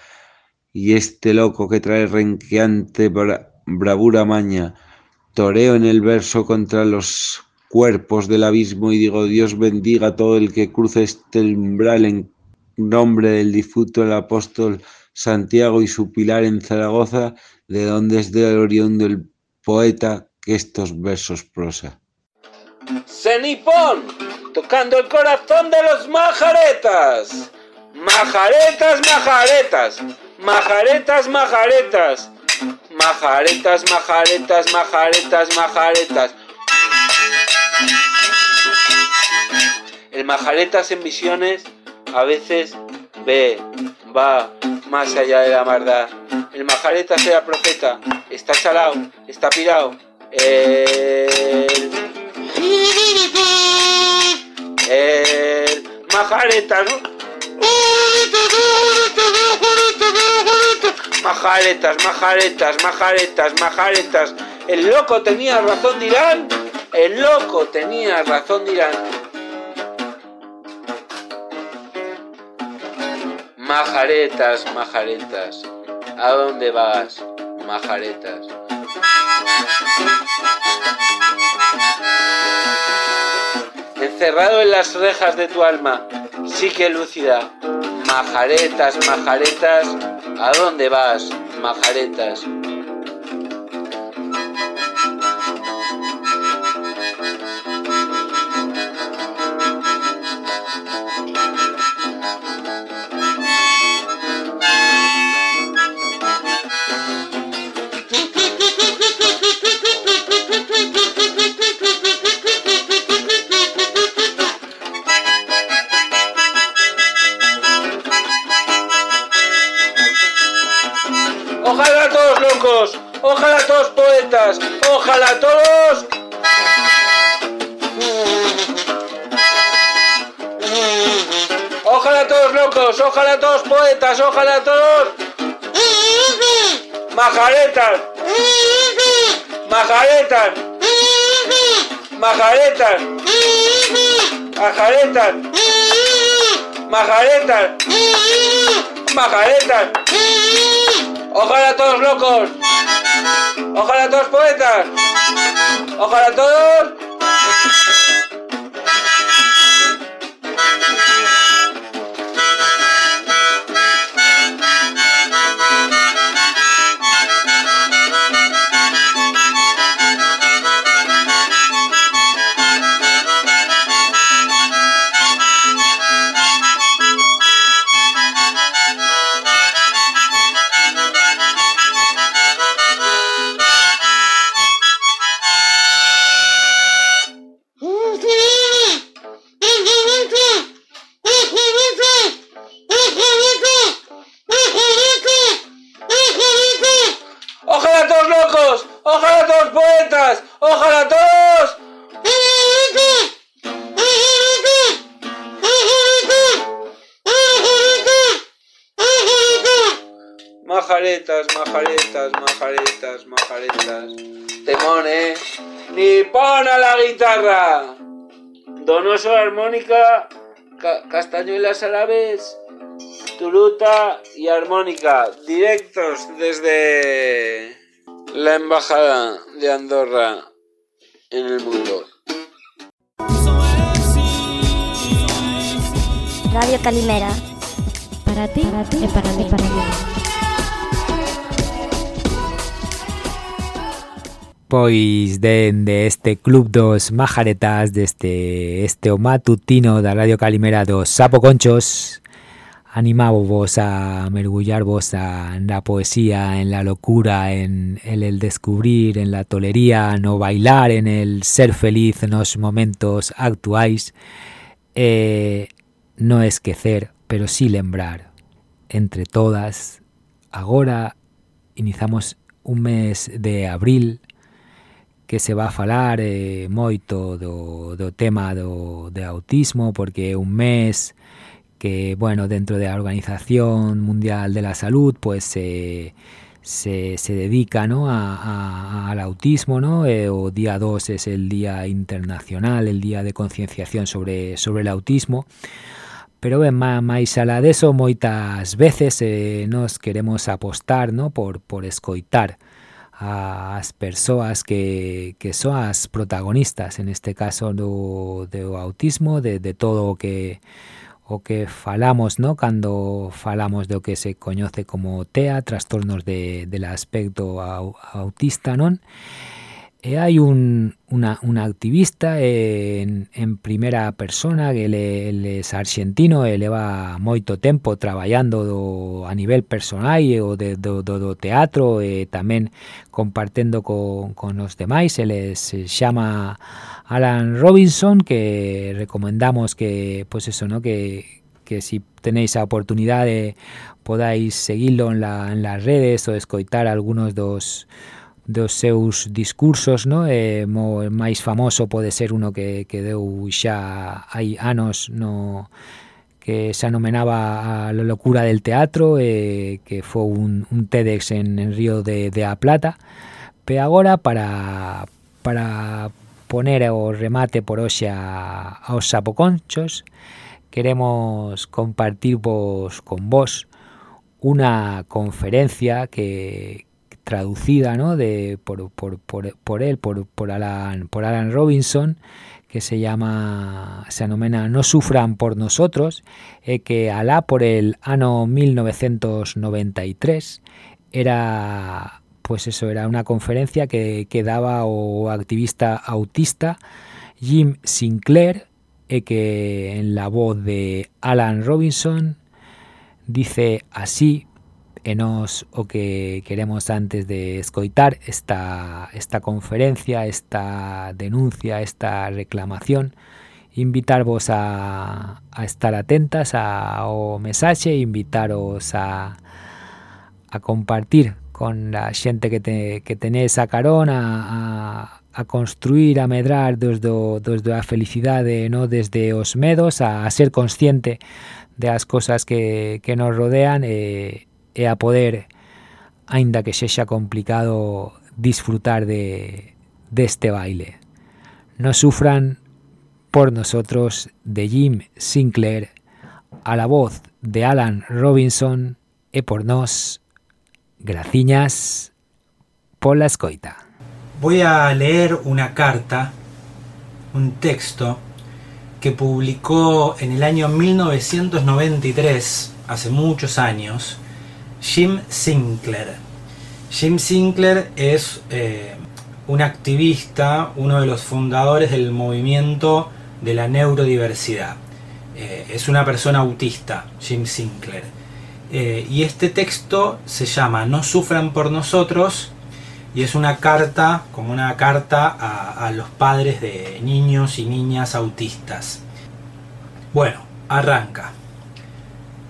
y este loco que trae renqueante bra- bravura maña, toreo en el verso contra los cuerpos del abismo y digo Dios bendiga a todo el que cruce este umbral en nombre del difunto apóstol Santiago y su pilar en Zaragoza, de donde es de oriundo el poeta estos versos prosa. Cenipón, tocando el corazón de los majaretas. Majaretas, majaretas, majaretas, majaretas. Majaretas, majaretas, majaretas, majaretas. El majaretas en visiones a veces ve, va más allá de la maldad. El majaretas era profeta, está salado, está pirado. El... El majareta, ¿no? Majaretas, majaretas, majaretas, majaretas. El loco tenía razón, dirán. El loco tenía razón, dirán. Majaretas, majaretas. ¿A dónde vas, majaretas? Encerrado en las rejas de tu alma, sí que lúcida. Majaretas, majaretas. ¿A dónde vas, majaretas? Ojalá todos... Ojalá todos locos, ojalá todos poetas, ojalá todos... Majaretas. Majaretas. Majaretas. Majaretas. Majaretas. Majaretas. Ojalá todos locos. Ojalá todos poetas. Ojalá todos... Donoso armónica, ca- castañuelas árabes, turuta y armónica. Directos desde la embajada de Andorra en el mundo. Radio Calimera. Para ti, para ti, para mí, para mí. Pois dende este Club dos Majaretas deste este o matutino da Radio Calimera dos Sapo Conchos animábovos a mergullarvos a, na poesía, en la locura, en, en el descubrir, en la tolería, no bailar, en el ser feliz nos momentos actuais eh, no esquecer, pero sí lembrar. Entre todas agora iniciamos un mes de abril que se va a falar eh, moito do, tema do, de autismo porque un mes que, bueno, dentro de la Organización Mundial de la Salud, pues se, se, dedica ¿no? a, al autismo, ¿no? Eh, o día 2 es el Día Internacional, el Día de Concienciación sobre, sobre el Autismo. Pero ben, má- máis alá deso, moitas veces eh, nos queremos apostar ¿no? por, por escoitar as persoas que, que son as protagonistas, en este caso do, do autismo, de, de todo o que o que falamos, ¿no? Cando falamos do que se coñece como TEA, trastornos de, del aspecto au, autista, non? E hai un, una, activista en, primeira persona que é argentino e leva moito tempo traballando do, a nivel personal e o de, teatro e tamén compartendo con, con os demais ele se chama Alan Robinson que recomendamos que pues eso, ¿no? que, que si tenéis a oportunidade podáis seguilo en, la, en las redes ou escoitar algunos dos dos seus discursos, no? E mo máis famoso pode ser uno que, que deu xa hai anos no que se anomenaba a locura del teatro eh, que foi un, un TEDx en, en Río de, de A Plata. Pe agora para para poner o remate por hoxe a, aos sapoconchos, queremos compartir vos con vos unha conferencia que, traducida ¿no? de, por, por, por, por él, por, Alan, por Alan Robinson, que se llama, se anomena No sufran por nosotros, e que alá por el ano 1993 era pues eso, era una conferencia que, que daba o activista autista Jim Sinclair, e que en la voz de Alan Robinson dice así e nos o que queremos antes de escoitar esta, esta conferencia, esta denuncia, esta reclamación, invitarvos a, a estar atentas ao mensaxe, invitaros a, a compartir con a xente que, te, que tenés a carón a, a, a construir, a medrar desde, o, desde a felicidade, no desde os medos, a, a ser consciente das cousas que, que nos rodean e, e a poder, aínda que sexa complicado, disfrutar de deste baile. No sufran por nosotros de Jim Sinclair, a la voz de Alan Robinson e por nos, graciñas pola escoita. Voy a leer una carta, un texto que publicó en el año 1993, hace muchos años, Jim Sinclair. Jim Sinclair es eh, un activista, uno de los fundadores del movimiento de la neurodiversidad. Eh, es una persona autista, Jim Sinclair. Eh, y este texto se llama No sufran por nosotros y es una carta, como una carta a, a los padres de niños y niñas autistas. Bueno, arranca.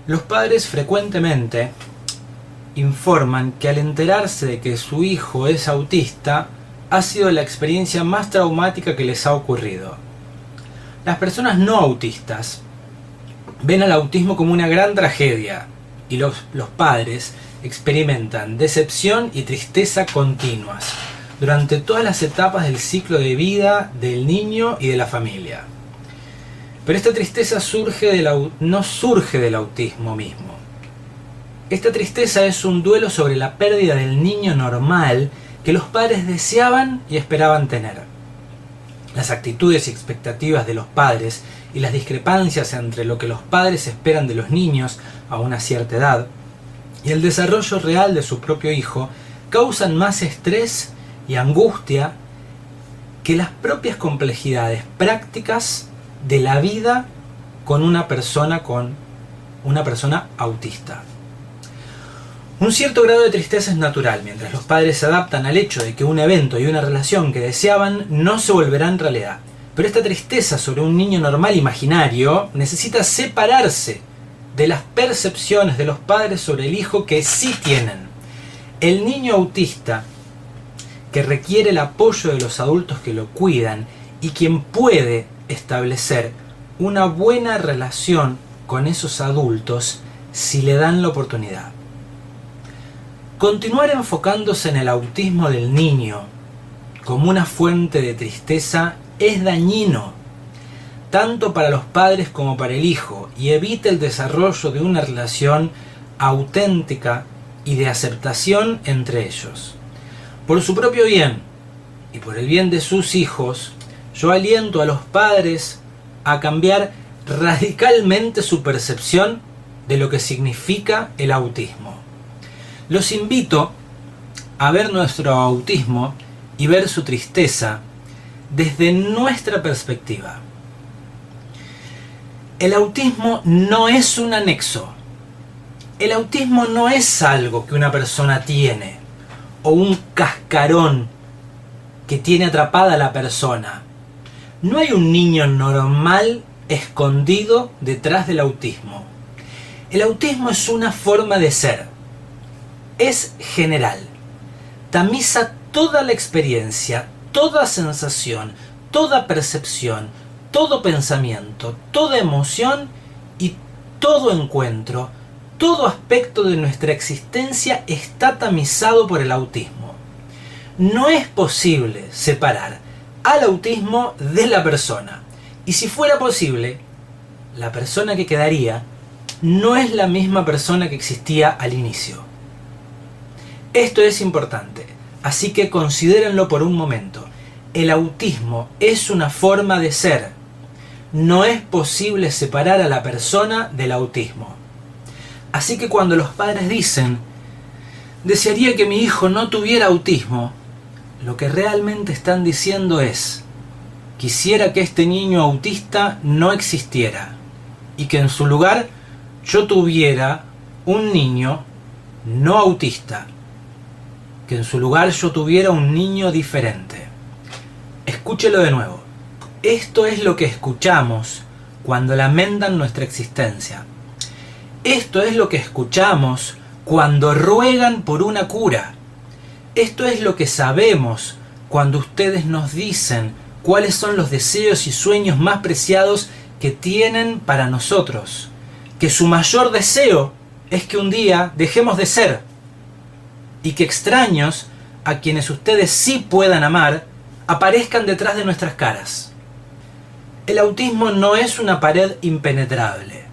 Los padres frecuentemente informan que al enterarse de que su hijo es autista, ha sido la experiencia más traumática que les ha ocurrido. Las personas no autistas ven al autismo como una gran tragedia y los, los padres experimentan decepción y tristeza continuas durante todas las etapas del ciclo de vida del niño y de la familia. Pero esta tristeza surge no surge del autismo mismo. Esta tristeza es un duelo sobre la pérdida del niño normal que los padres deseaban y esperaban tener. Las actitudes y expectativas de los padres y las discrepancias entre lo que los padres esperan de los niños a una cierta edad y el desarrollo real de su propio hijo causan más estrés y angustia que las propias complejidades prácticas de la vida con una persona con una persona autista. Un cierto grado de tristeza es natural, mientras los padres se adaptan al hecho de que un evento y una relación que deseaban no se volverán realidad. Pero esta tristeza sobre un niño normal imaginario necesita separarse de las percepciones de los padres sobre el hijo que sí tienen. El niño autista, que requiere el apoyo de los adultos que lo cuidan y quien puede establecer una buena relación con esos adultos si le dan la oportunidad. Continuar enfocándose en el autismo del niño como una fuente de tristeza es dañino, tanto para los padres como para el hijo, y evita el desarrollo de una relación auténtica y de aceptación entre ellos. Por su propio bien y por el bien de sus hijos, yo aliento a los padres a cambiar radicalmente su percepción de lo que significa el autismo. Los invito a ver nuestro autismo y ver su tristeza desde nuestra perspectiva. El autismo no es un anexo. El autismo no es algo que una persona tiene o un cascarón que tiene atrapada a la persona. No hay un niño normal escondido detrás del autismo. El autismo es una forma de ser es general. Tamiza toda la experiencia, toda sensación, toda percepción, todo pensamiento, toda emoción y todo encuentro, todo aspecto de nuestra existencia está tamizado por el autismo. No es posible separar al autismo de la persona. Y si fuera posible, la persona que quedaría no es la misma persona que existía al inicio. Esto es importante, así que considérenlo por un momento. El autismo es una forma de ser. No es posible separar a la persona del autismo. Así que cuando los padres dicen, desearía que mi hijo no tuviera autismo, lo que realmente están diciendo es, quisiera que este niño autista no existiera y que en su lugar yo tuviera un niño no autista que en su lugar yo tuviera un niño diferente. Escúchelo de nuevo. Esto es lo que escuchamos cuando lamentan nuestra existencia. Esto es lo que escuchamos cuando ruegan por una cura. Esto es lo que sabemos cuando ustedes nos dicen cuáles son los deseos y sueños más preciados que tienen para nosotros. Que su mayor deseo es que un día dejemos de ser y que extraños a quienes ustedes sí puedan amar aparezcan detrás de nuestras caras. El autismo no es una pared impenetrable.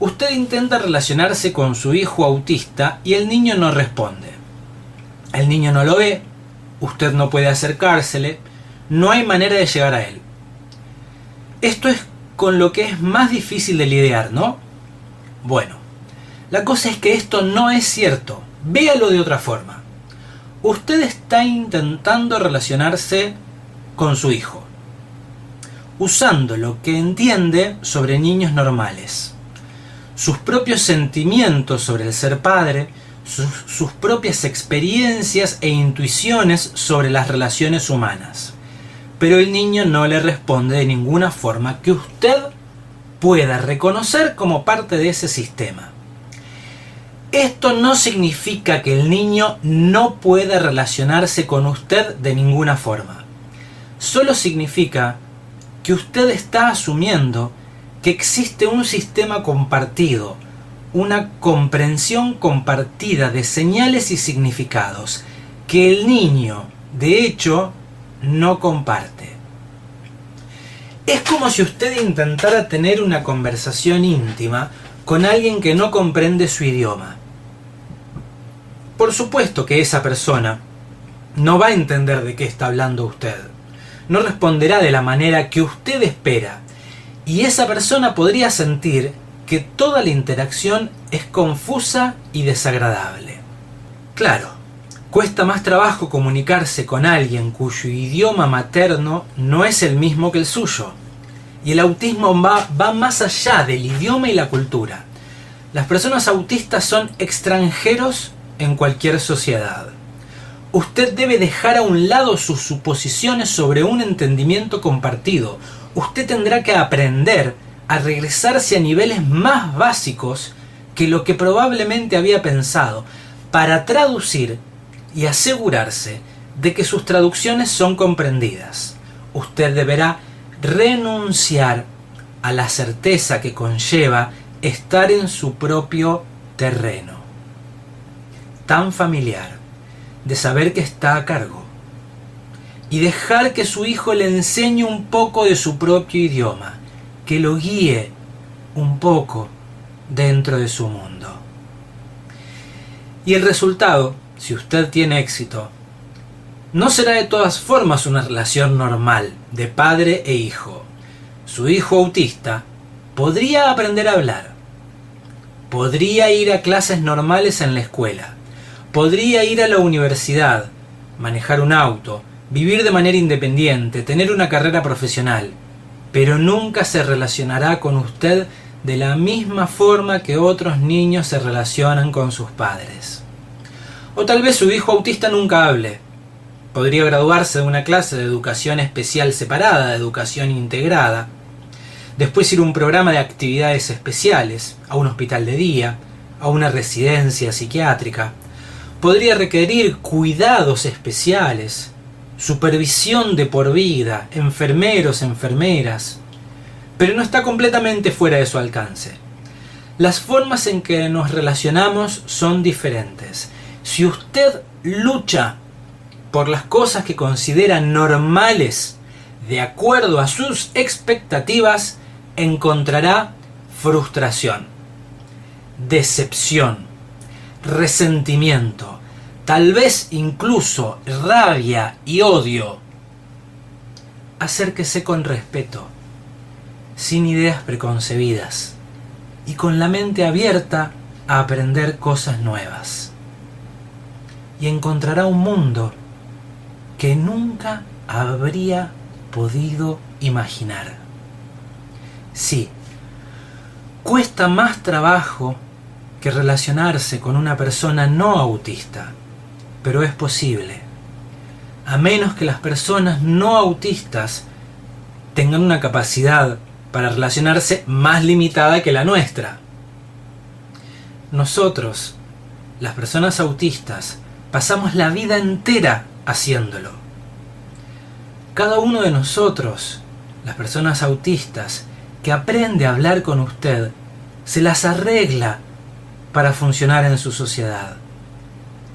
Usted intenta relacionarse con su hijo autista y el niño no responde. El niño no lo ve, usted no puede acercársele, no hay manera de llegar a él. Esto es con lo que es más difícil de lidiar, ¿no? Bueno, la cosa es que esto no es cierto. Véalo de otra forma. Usted está intentando relacionarse con su hijo, usando lo que entiende sobre niños normales, sus propios sentimientos sobre el ser padre, sus, propias experiencias e intuiciones sobre las relaciones humanas. Pero el niño no le responde de ninguna forma que usted pueda reconocer como parte de ese sistema. Esto no significa que el niño no pueda relacionarse con usted de ninguna forma. Solo significa que usted está asumiendo que existe un sistema compartido, una comprensión compartida de señales y significados que el niño, de hecho, no comparte. Es como si usted intentara tener una conversación íntima con alguien que no comprende su idioma. Por supuesto que esa persona no va a entender de qué está hablando usted. No responderá de la manera que usted espera. Y esa persona podría sentir que toda la interacción es confusa y desagradable. Claro, cuesta más trabajo comunicarse con alguien cuyo idioma materno no es el mismo que el suyo. Y el autismo va, más allá del idioma y la cultura. Las personas autistas son extranjeros en cualquier sociedad. Usted debe dejar a un lado sus suposiciones sobre un entendimiento compartido. Usted tendrá que aprender a regresarse a niveles más básicos que lo que probablemente había pensado para traducir y asegurarse de que sus traducciones son comprendidas. Usted deberá renunciar a la certeza que conlleva estar en su propio terreno tan familiar de saber que está a cargo y dejar que su hijo le enseñe un poco de su propio idioma, que lo guíe un poco dentro de su mundo. Y el resultado, si usted tiene éxito, no será de todas formas una relación normal de padre e hijo. Su hijo autista podría aprender a hablar, podría ir a clases normales en la escuela, podría ir a la universidad, manejar un auto, vivir de manera independiente, tener una carrera profesional, pero nunca se relacionará con usted de la misma forma que otros niños se relacionan con sus padres. O tal vez su hijo autista nunca hable. Podría graduarse de una clase de educación especial separada, de educación integrada. Después ir a un programa de actividades especiales, a un hospital de día, a una residencia psiquiátrica podría requerir cuidados especiales, supervisión de por vida, enfermeros, enfermeras, pero no está completamente fuera de su alcance. Las formas en que nos relacionamos son diferentes. Si usted lucha por las cosas que considera normales de acuerdo a sus expectativas, encontrará frustración, decepción, resentimiento, tal vez incluso rabia y odio. Acérquese con respeto, sin ideas preconcebidas y con la mente abierta a aprender cosas nuevas. Y encontrará un mundo que nunca habría podido imaginar. Sí, cuesta más trabajo que relacionarse con una persona no autista, pero es posible. A menos que las personas no autistas tengan una capacidad para relacionarse más limitada que la nuestra. Nosotros, las personas autistas, pasamos la vida entera haciéndolo. Cada uno de nosotros, las personas autistas, que aprende a hablar con usted, se las arregla para funcionar en su sociedad,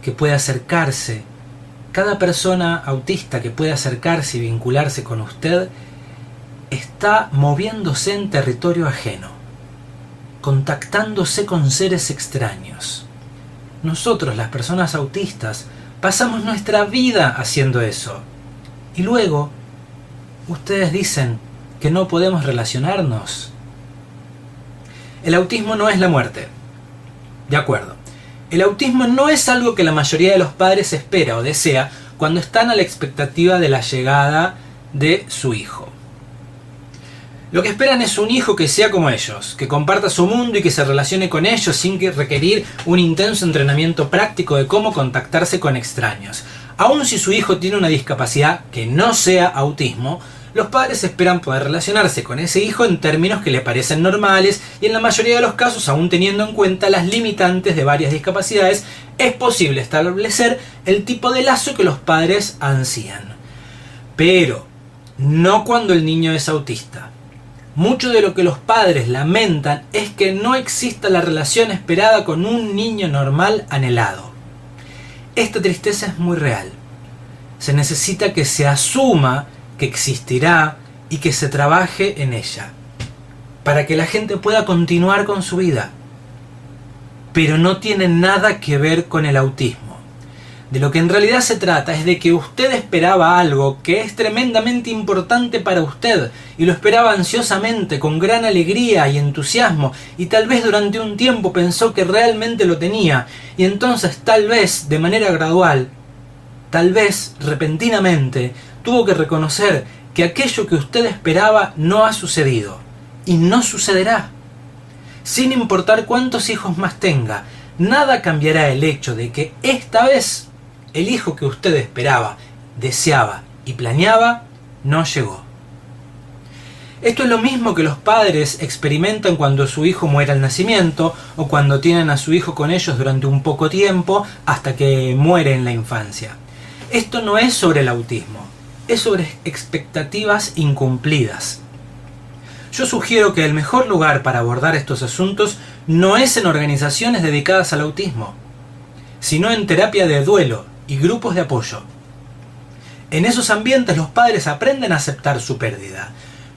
que puede acercarse. Cada persona autista que puede acercarse y vincularse con usted está moviéndose en territorio ajeno, contactándose con seres extraños. Nosotros, las personas autistas, pasamos nuestra vida haciendo eso. Y luego, ustedes dicen que no podemos relacionarnos. El autismo no es la muerte. De acuerdo. El autismo no es algo que la mayoría de los padres espera o desea cuando están a la expectativa de la llegada de su hijo. Lo que esperan es un hijo que sea como ellos, que comparta su mundo y que se relacione con ellos sin que requerir un intenso entrenamiento práctico de cómo contactarse con extraños. Aun si su hijo tiene una discapacidad que no sea autismo, los padres esperan poder relacionarse con ese hijo en términos que le parecen normales y en la mayoría de los casos, aún teniendo en cuenta las limitantes de varias discapacidades, es posible establecer el tipo de lazo que los padres ansían. Pero, no cuando el niño es autista. Mucho de lo que los padres lamentan es que no exista la relación esperada con un niño normal anhelado. Esta tristeza es muy real. Se necesita que se asuma que existirá y que se trabaje en ella, para que la gente pueda continuar con su vida. Pero no tiene nada que ver con el autismo. De lo que en realidad se trata es de que usted esperaba algo que es tremendamente importante para usted y lo esperaba ansiosamente, con gran alegría y entusiasmo y tal vez durante un tiempo pensó que realmente lo tenía y entonces tal vez de manera gradual, tal vez repentinamente, tuvo que reconocer que aquello que usted esperaba no ha sucedido y no sucederá. Sin importar cuántos hijos más tenga, nada cambiará el hecho de que esta vez el hijo que usted esperaba, deseaba y planeaba no llegó. Esto es lo mismo que los padres experimentan cuando su hijo muere al nacimiento o cuando tienen a su hijo con ellos durante un poco tiempo hasta que muere en la infancia. Esto no es sobre el autismo, es sobre expectativas incumplidas. Yo sugiero que el mejor lugar para abordar estos asuntos no es en organizaciones dedicadas al autismo, sino en terapia de duelo y grupos de apoyo. En esos ambientes los padres aprenden a aceptar su pérdida,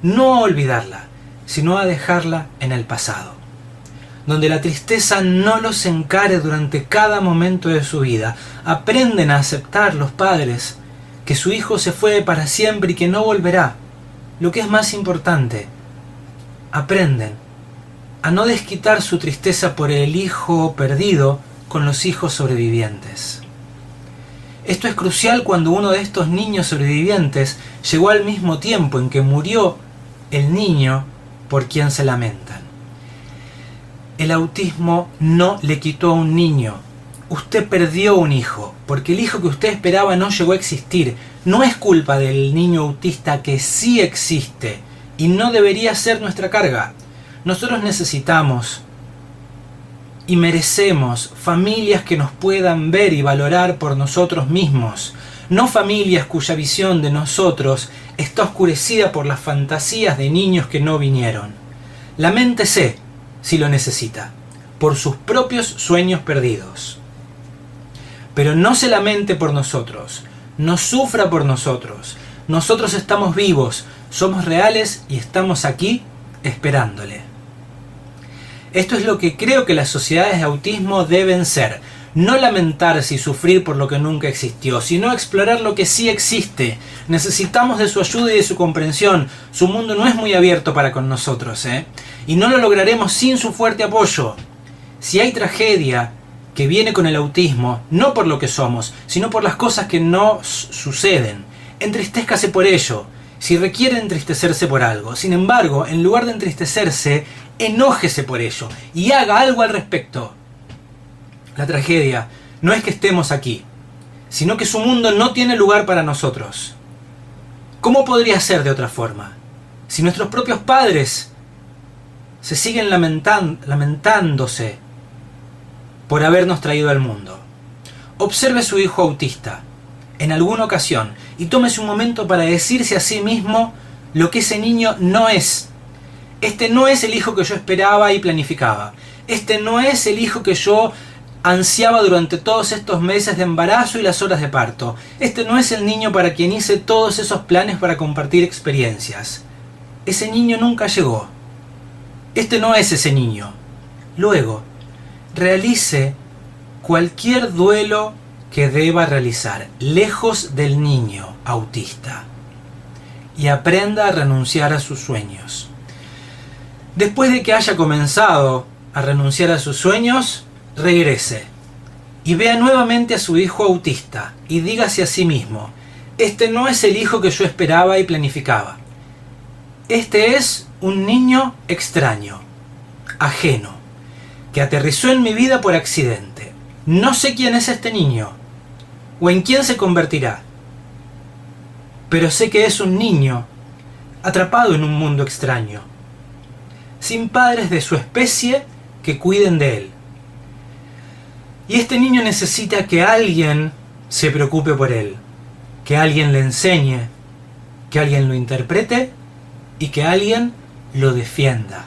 no a olvidarla, sino a dejarla en el pasado. Donde la tristeza no los encare durante cada momento de su vida, aprenden a aceptar los padres que su hijo se fue para siempre y que no volverá. Lo que es más importante, aprenden a no desquitar su tristeza por el hijo perdido con los hijos sobrevivientes. Esto es crucial cuando uno de estos niños sobrevivientes llegó al mismo tiempo en que murió el niño por quien se lamentan. El autismo no le quitó a un niño. Usted perdió un hijo, porque el hijo que usted esperaba no llegó a existir. No es culpa del niño autista que sí existe y no debería ser nuestra carga. Nosotros necesitamos y merecemos familias que nos puedan ver y valorar por nosotros mismos, no familias cuya visión de nosotros está oscurecida por las fantasías de niños que no vinieron. Lamentése, si lo necesita, por sus propios sueños perdidos. Pero no se lamente por nosotros, no sufra por nosotros. Nosotros estamos vivos, somos reales y estamos aquí esperándole. Esto es lo que creo que las sociedades de autismo deben ser. No lamentarse y sufrir por lo que nunca existió, sino explorar lo que sí existe. Necesitamos de su ayuda y de su comprensión. Su mundo no es muy abierto para con nosotros, ¿eh? Y no lo lograremos sin su fuerte apoyo. Si hay tragedia que viene con el autismo, no por lo que somos, sino por las cosas que nos suceden, entristezcase por ello si requiere entristecerse por algo. Sin embargo, en lugar de entristecerse, enójese por ello y haga algo al respecto. La tragedia no es que estemos aquí, sino que su mundo no tiene lugar para nosotros. ¿Cómo podría ser de otra forma? Si nuestros propios padres se siguen lamentándose por habernos traído al mundo. Observe su hijo autista en alguna ocasión y tómese un momento para decirse a sí mismo lo que ese niño no es. Este no es el hijo que yo esperaba y planificaba. Este no es el hijo que yo ansiaba durante todos estos meses de embarazo y las horas de parto. Este no es el niño para quien hice todos esos planes para compartir experiencias. Ese niño nunca llegó. Este no es ese niño. Luego, realice cualquier duelo que deba realizar, lejos del niño autista, y aprenda a renunciar a sus sueños. Después de que haya comenzado a renunciar a sus sueños, regrese y vea nuevamente a su hijo autista y dígase a sí mismo, este no es el hijo que yo esperaba y planificaba. Este es un niño extraño, ajeno, que aterrizó en mi vida por accidente. No sé quién es este niño o en quién se convertirá, pero sé que es un niño atrapado en un mundo extraño, sin padres de su especie que cuiden de él. Y este niño necesita que alguien se preocupe por él, que alguien le enseñe, que alguien lo interprete y que alguien lo defienda.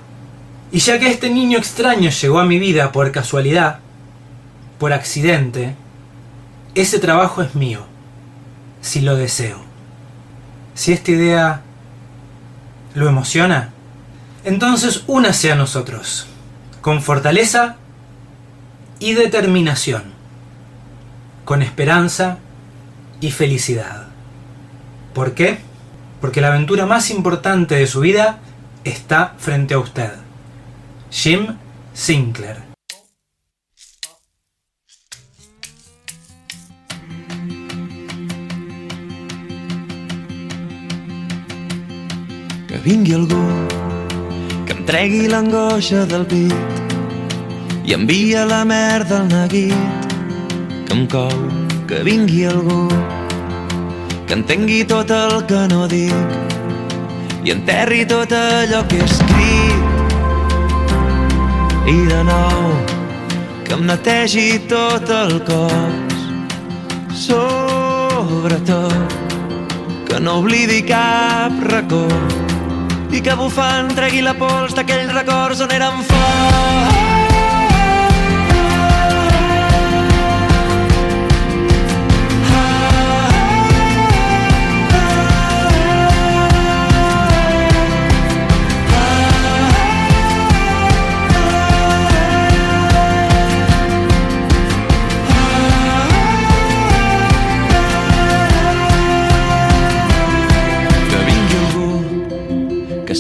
Y ya que este niño extraño llegó a mi vida por casualidad, por accidente, ese trabajo es mío, si lo deseo. Si esta idea lo emociona, entonces únase a nosotros, con fortaleza y determinación, con esperanza y felicidad. ¿Por qué? Porque la aventura más importante de su vida está frente a usted. Jim Sinclair. Que vingui algú que em tregui l'angoixa del pit i envia la merda al neguit que em cou, que vingui algú que entengui tot el que no dic i enterri tot allò que he escrit i de nou que em netegi tot el cos. Sobretot que no oblidi cap racó i que bufant tregui la pols d'aquells records on eren forts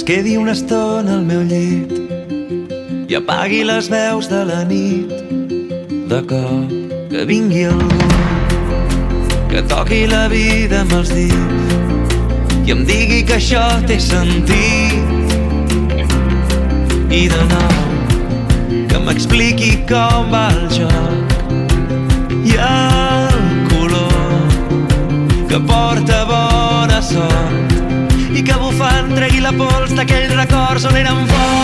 quedi una estona al meu llit i apagui les veus de la nit. De cop que vingui algú que toqui la vida amb els dits i em digui que això té sentit. I de nou que m'expliqui com va el joc i el color que porta bona sort i que bufant tregui la pols d'aquells records on eren forts.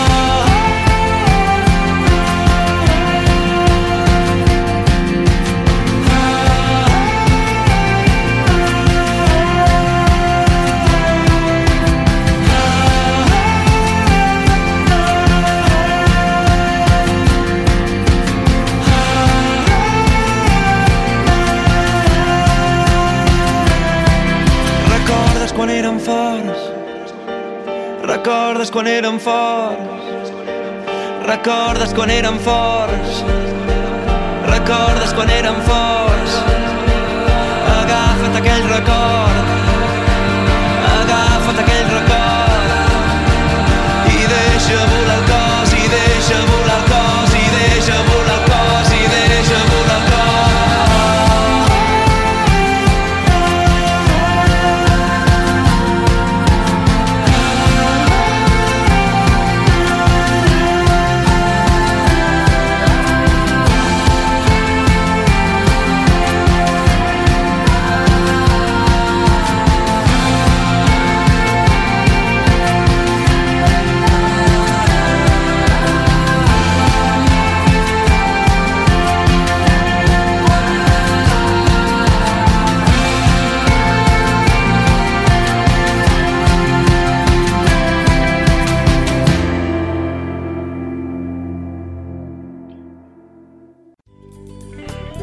Quan érem forts Recordes quan érem forts. Recordes quan érem forts. Recordes quan érem forts. Agafa't aquell record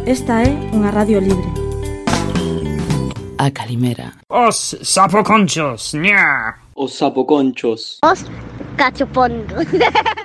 Esta é unha radio libre. A Calimera. Os sapoconchos, ña! Os sapoconchos. Os cachopondos.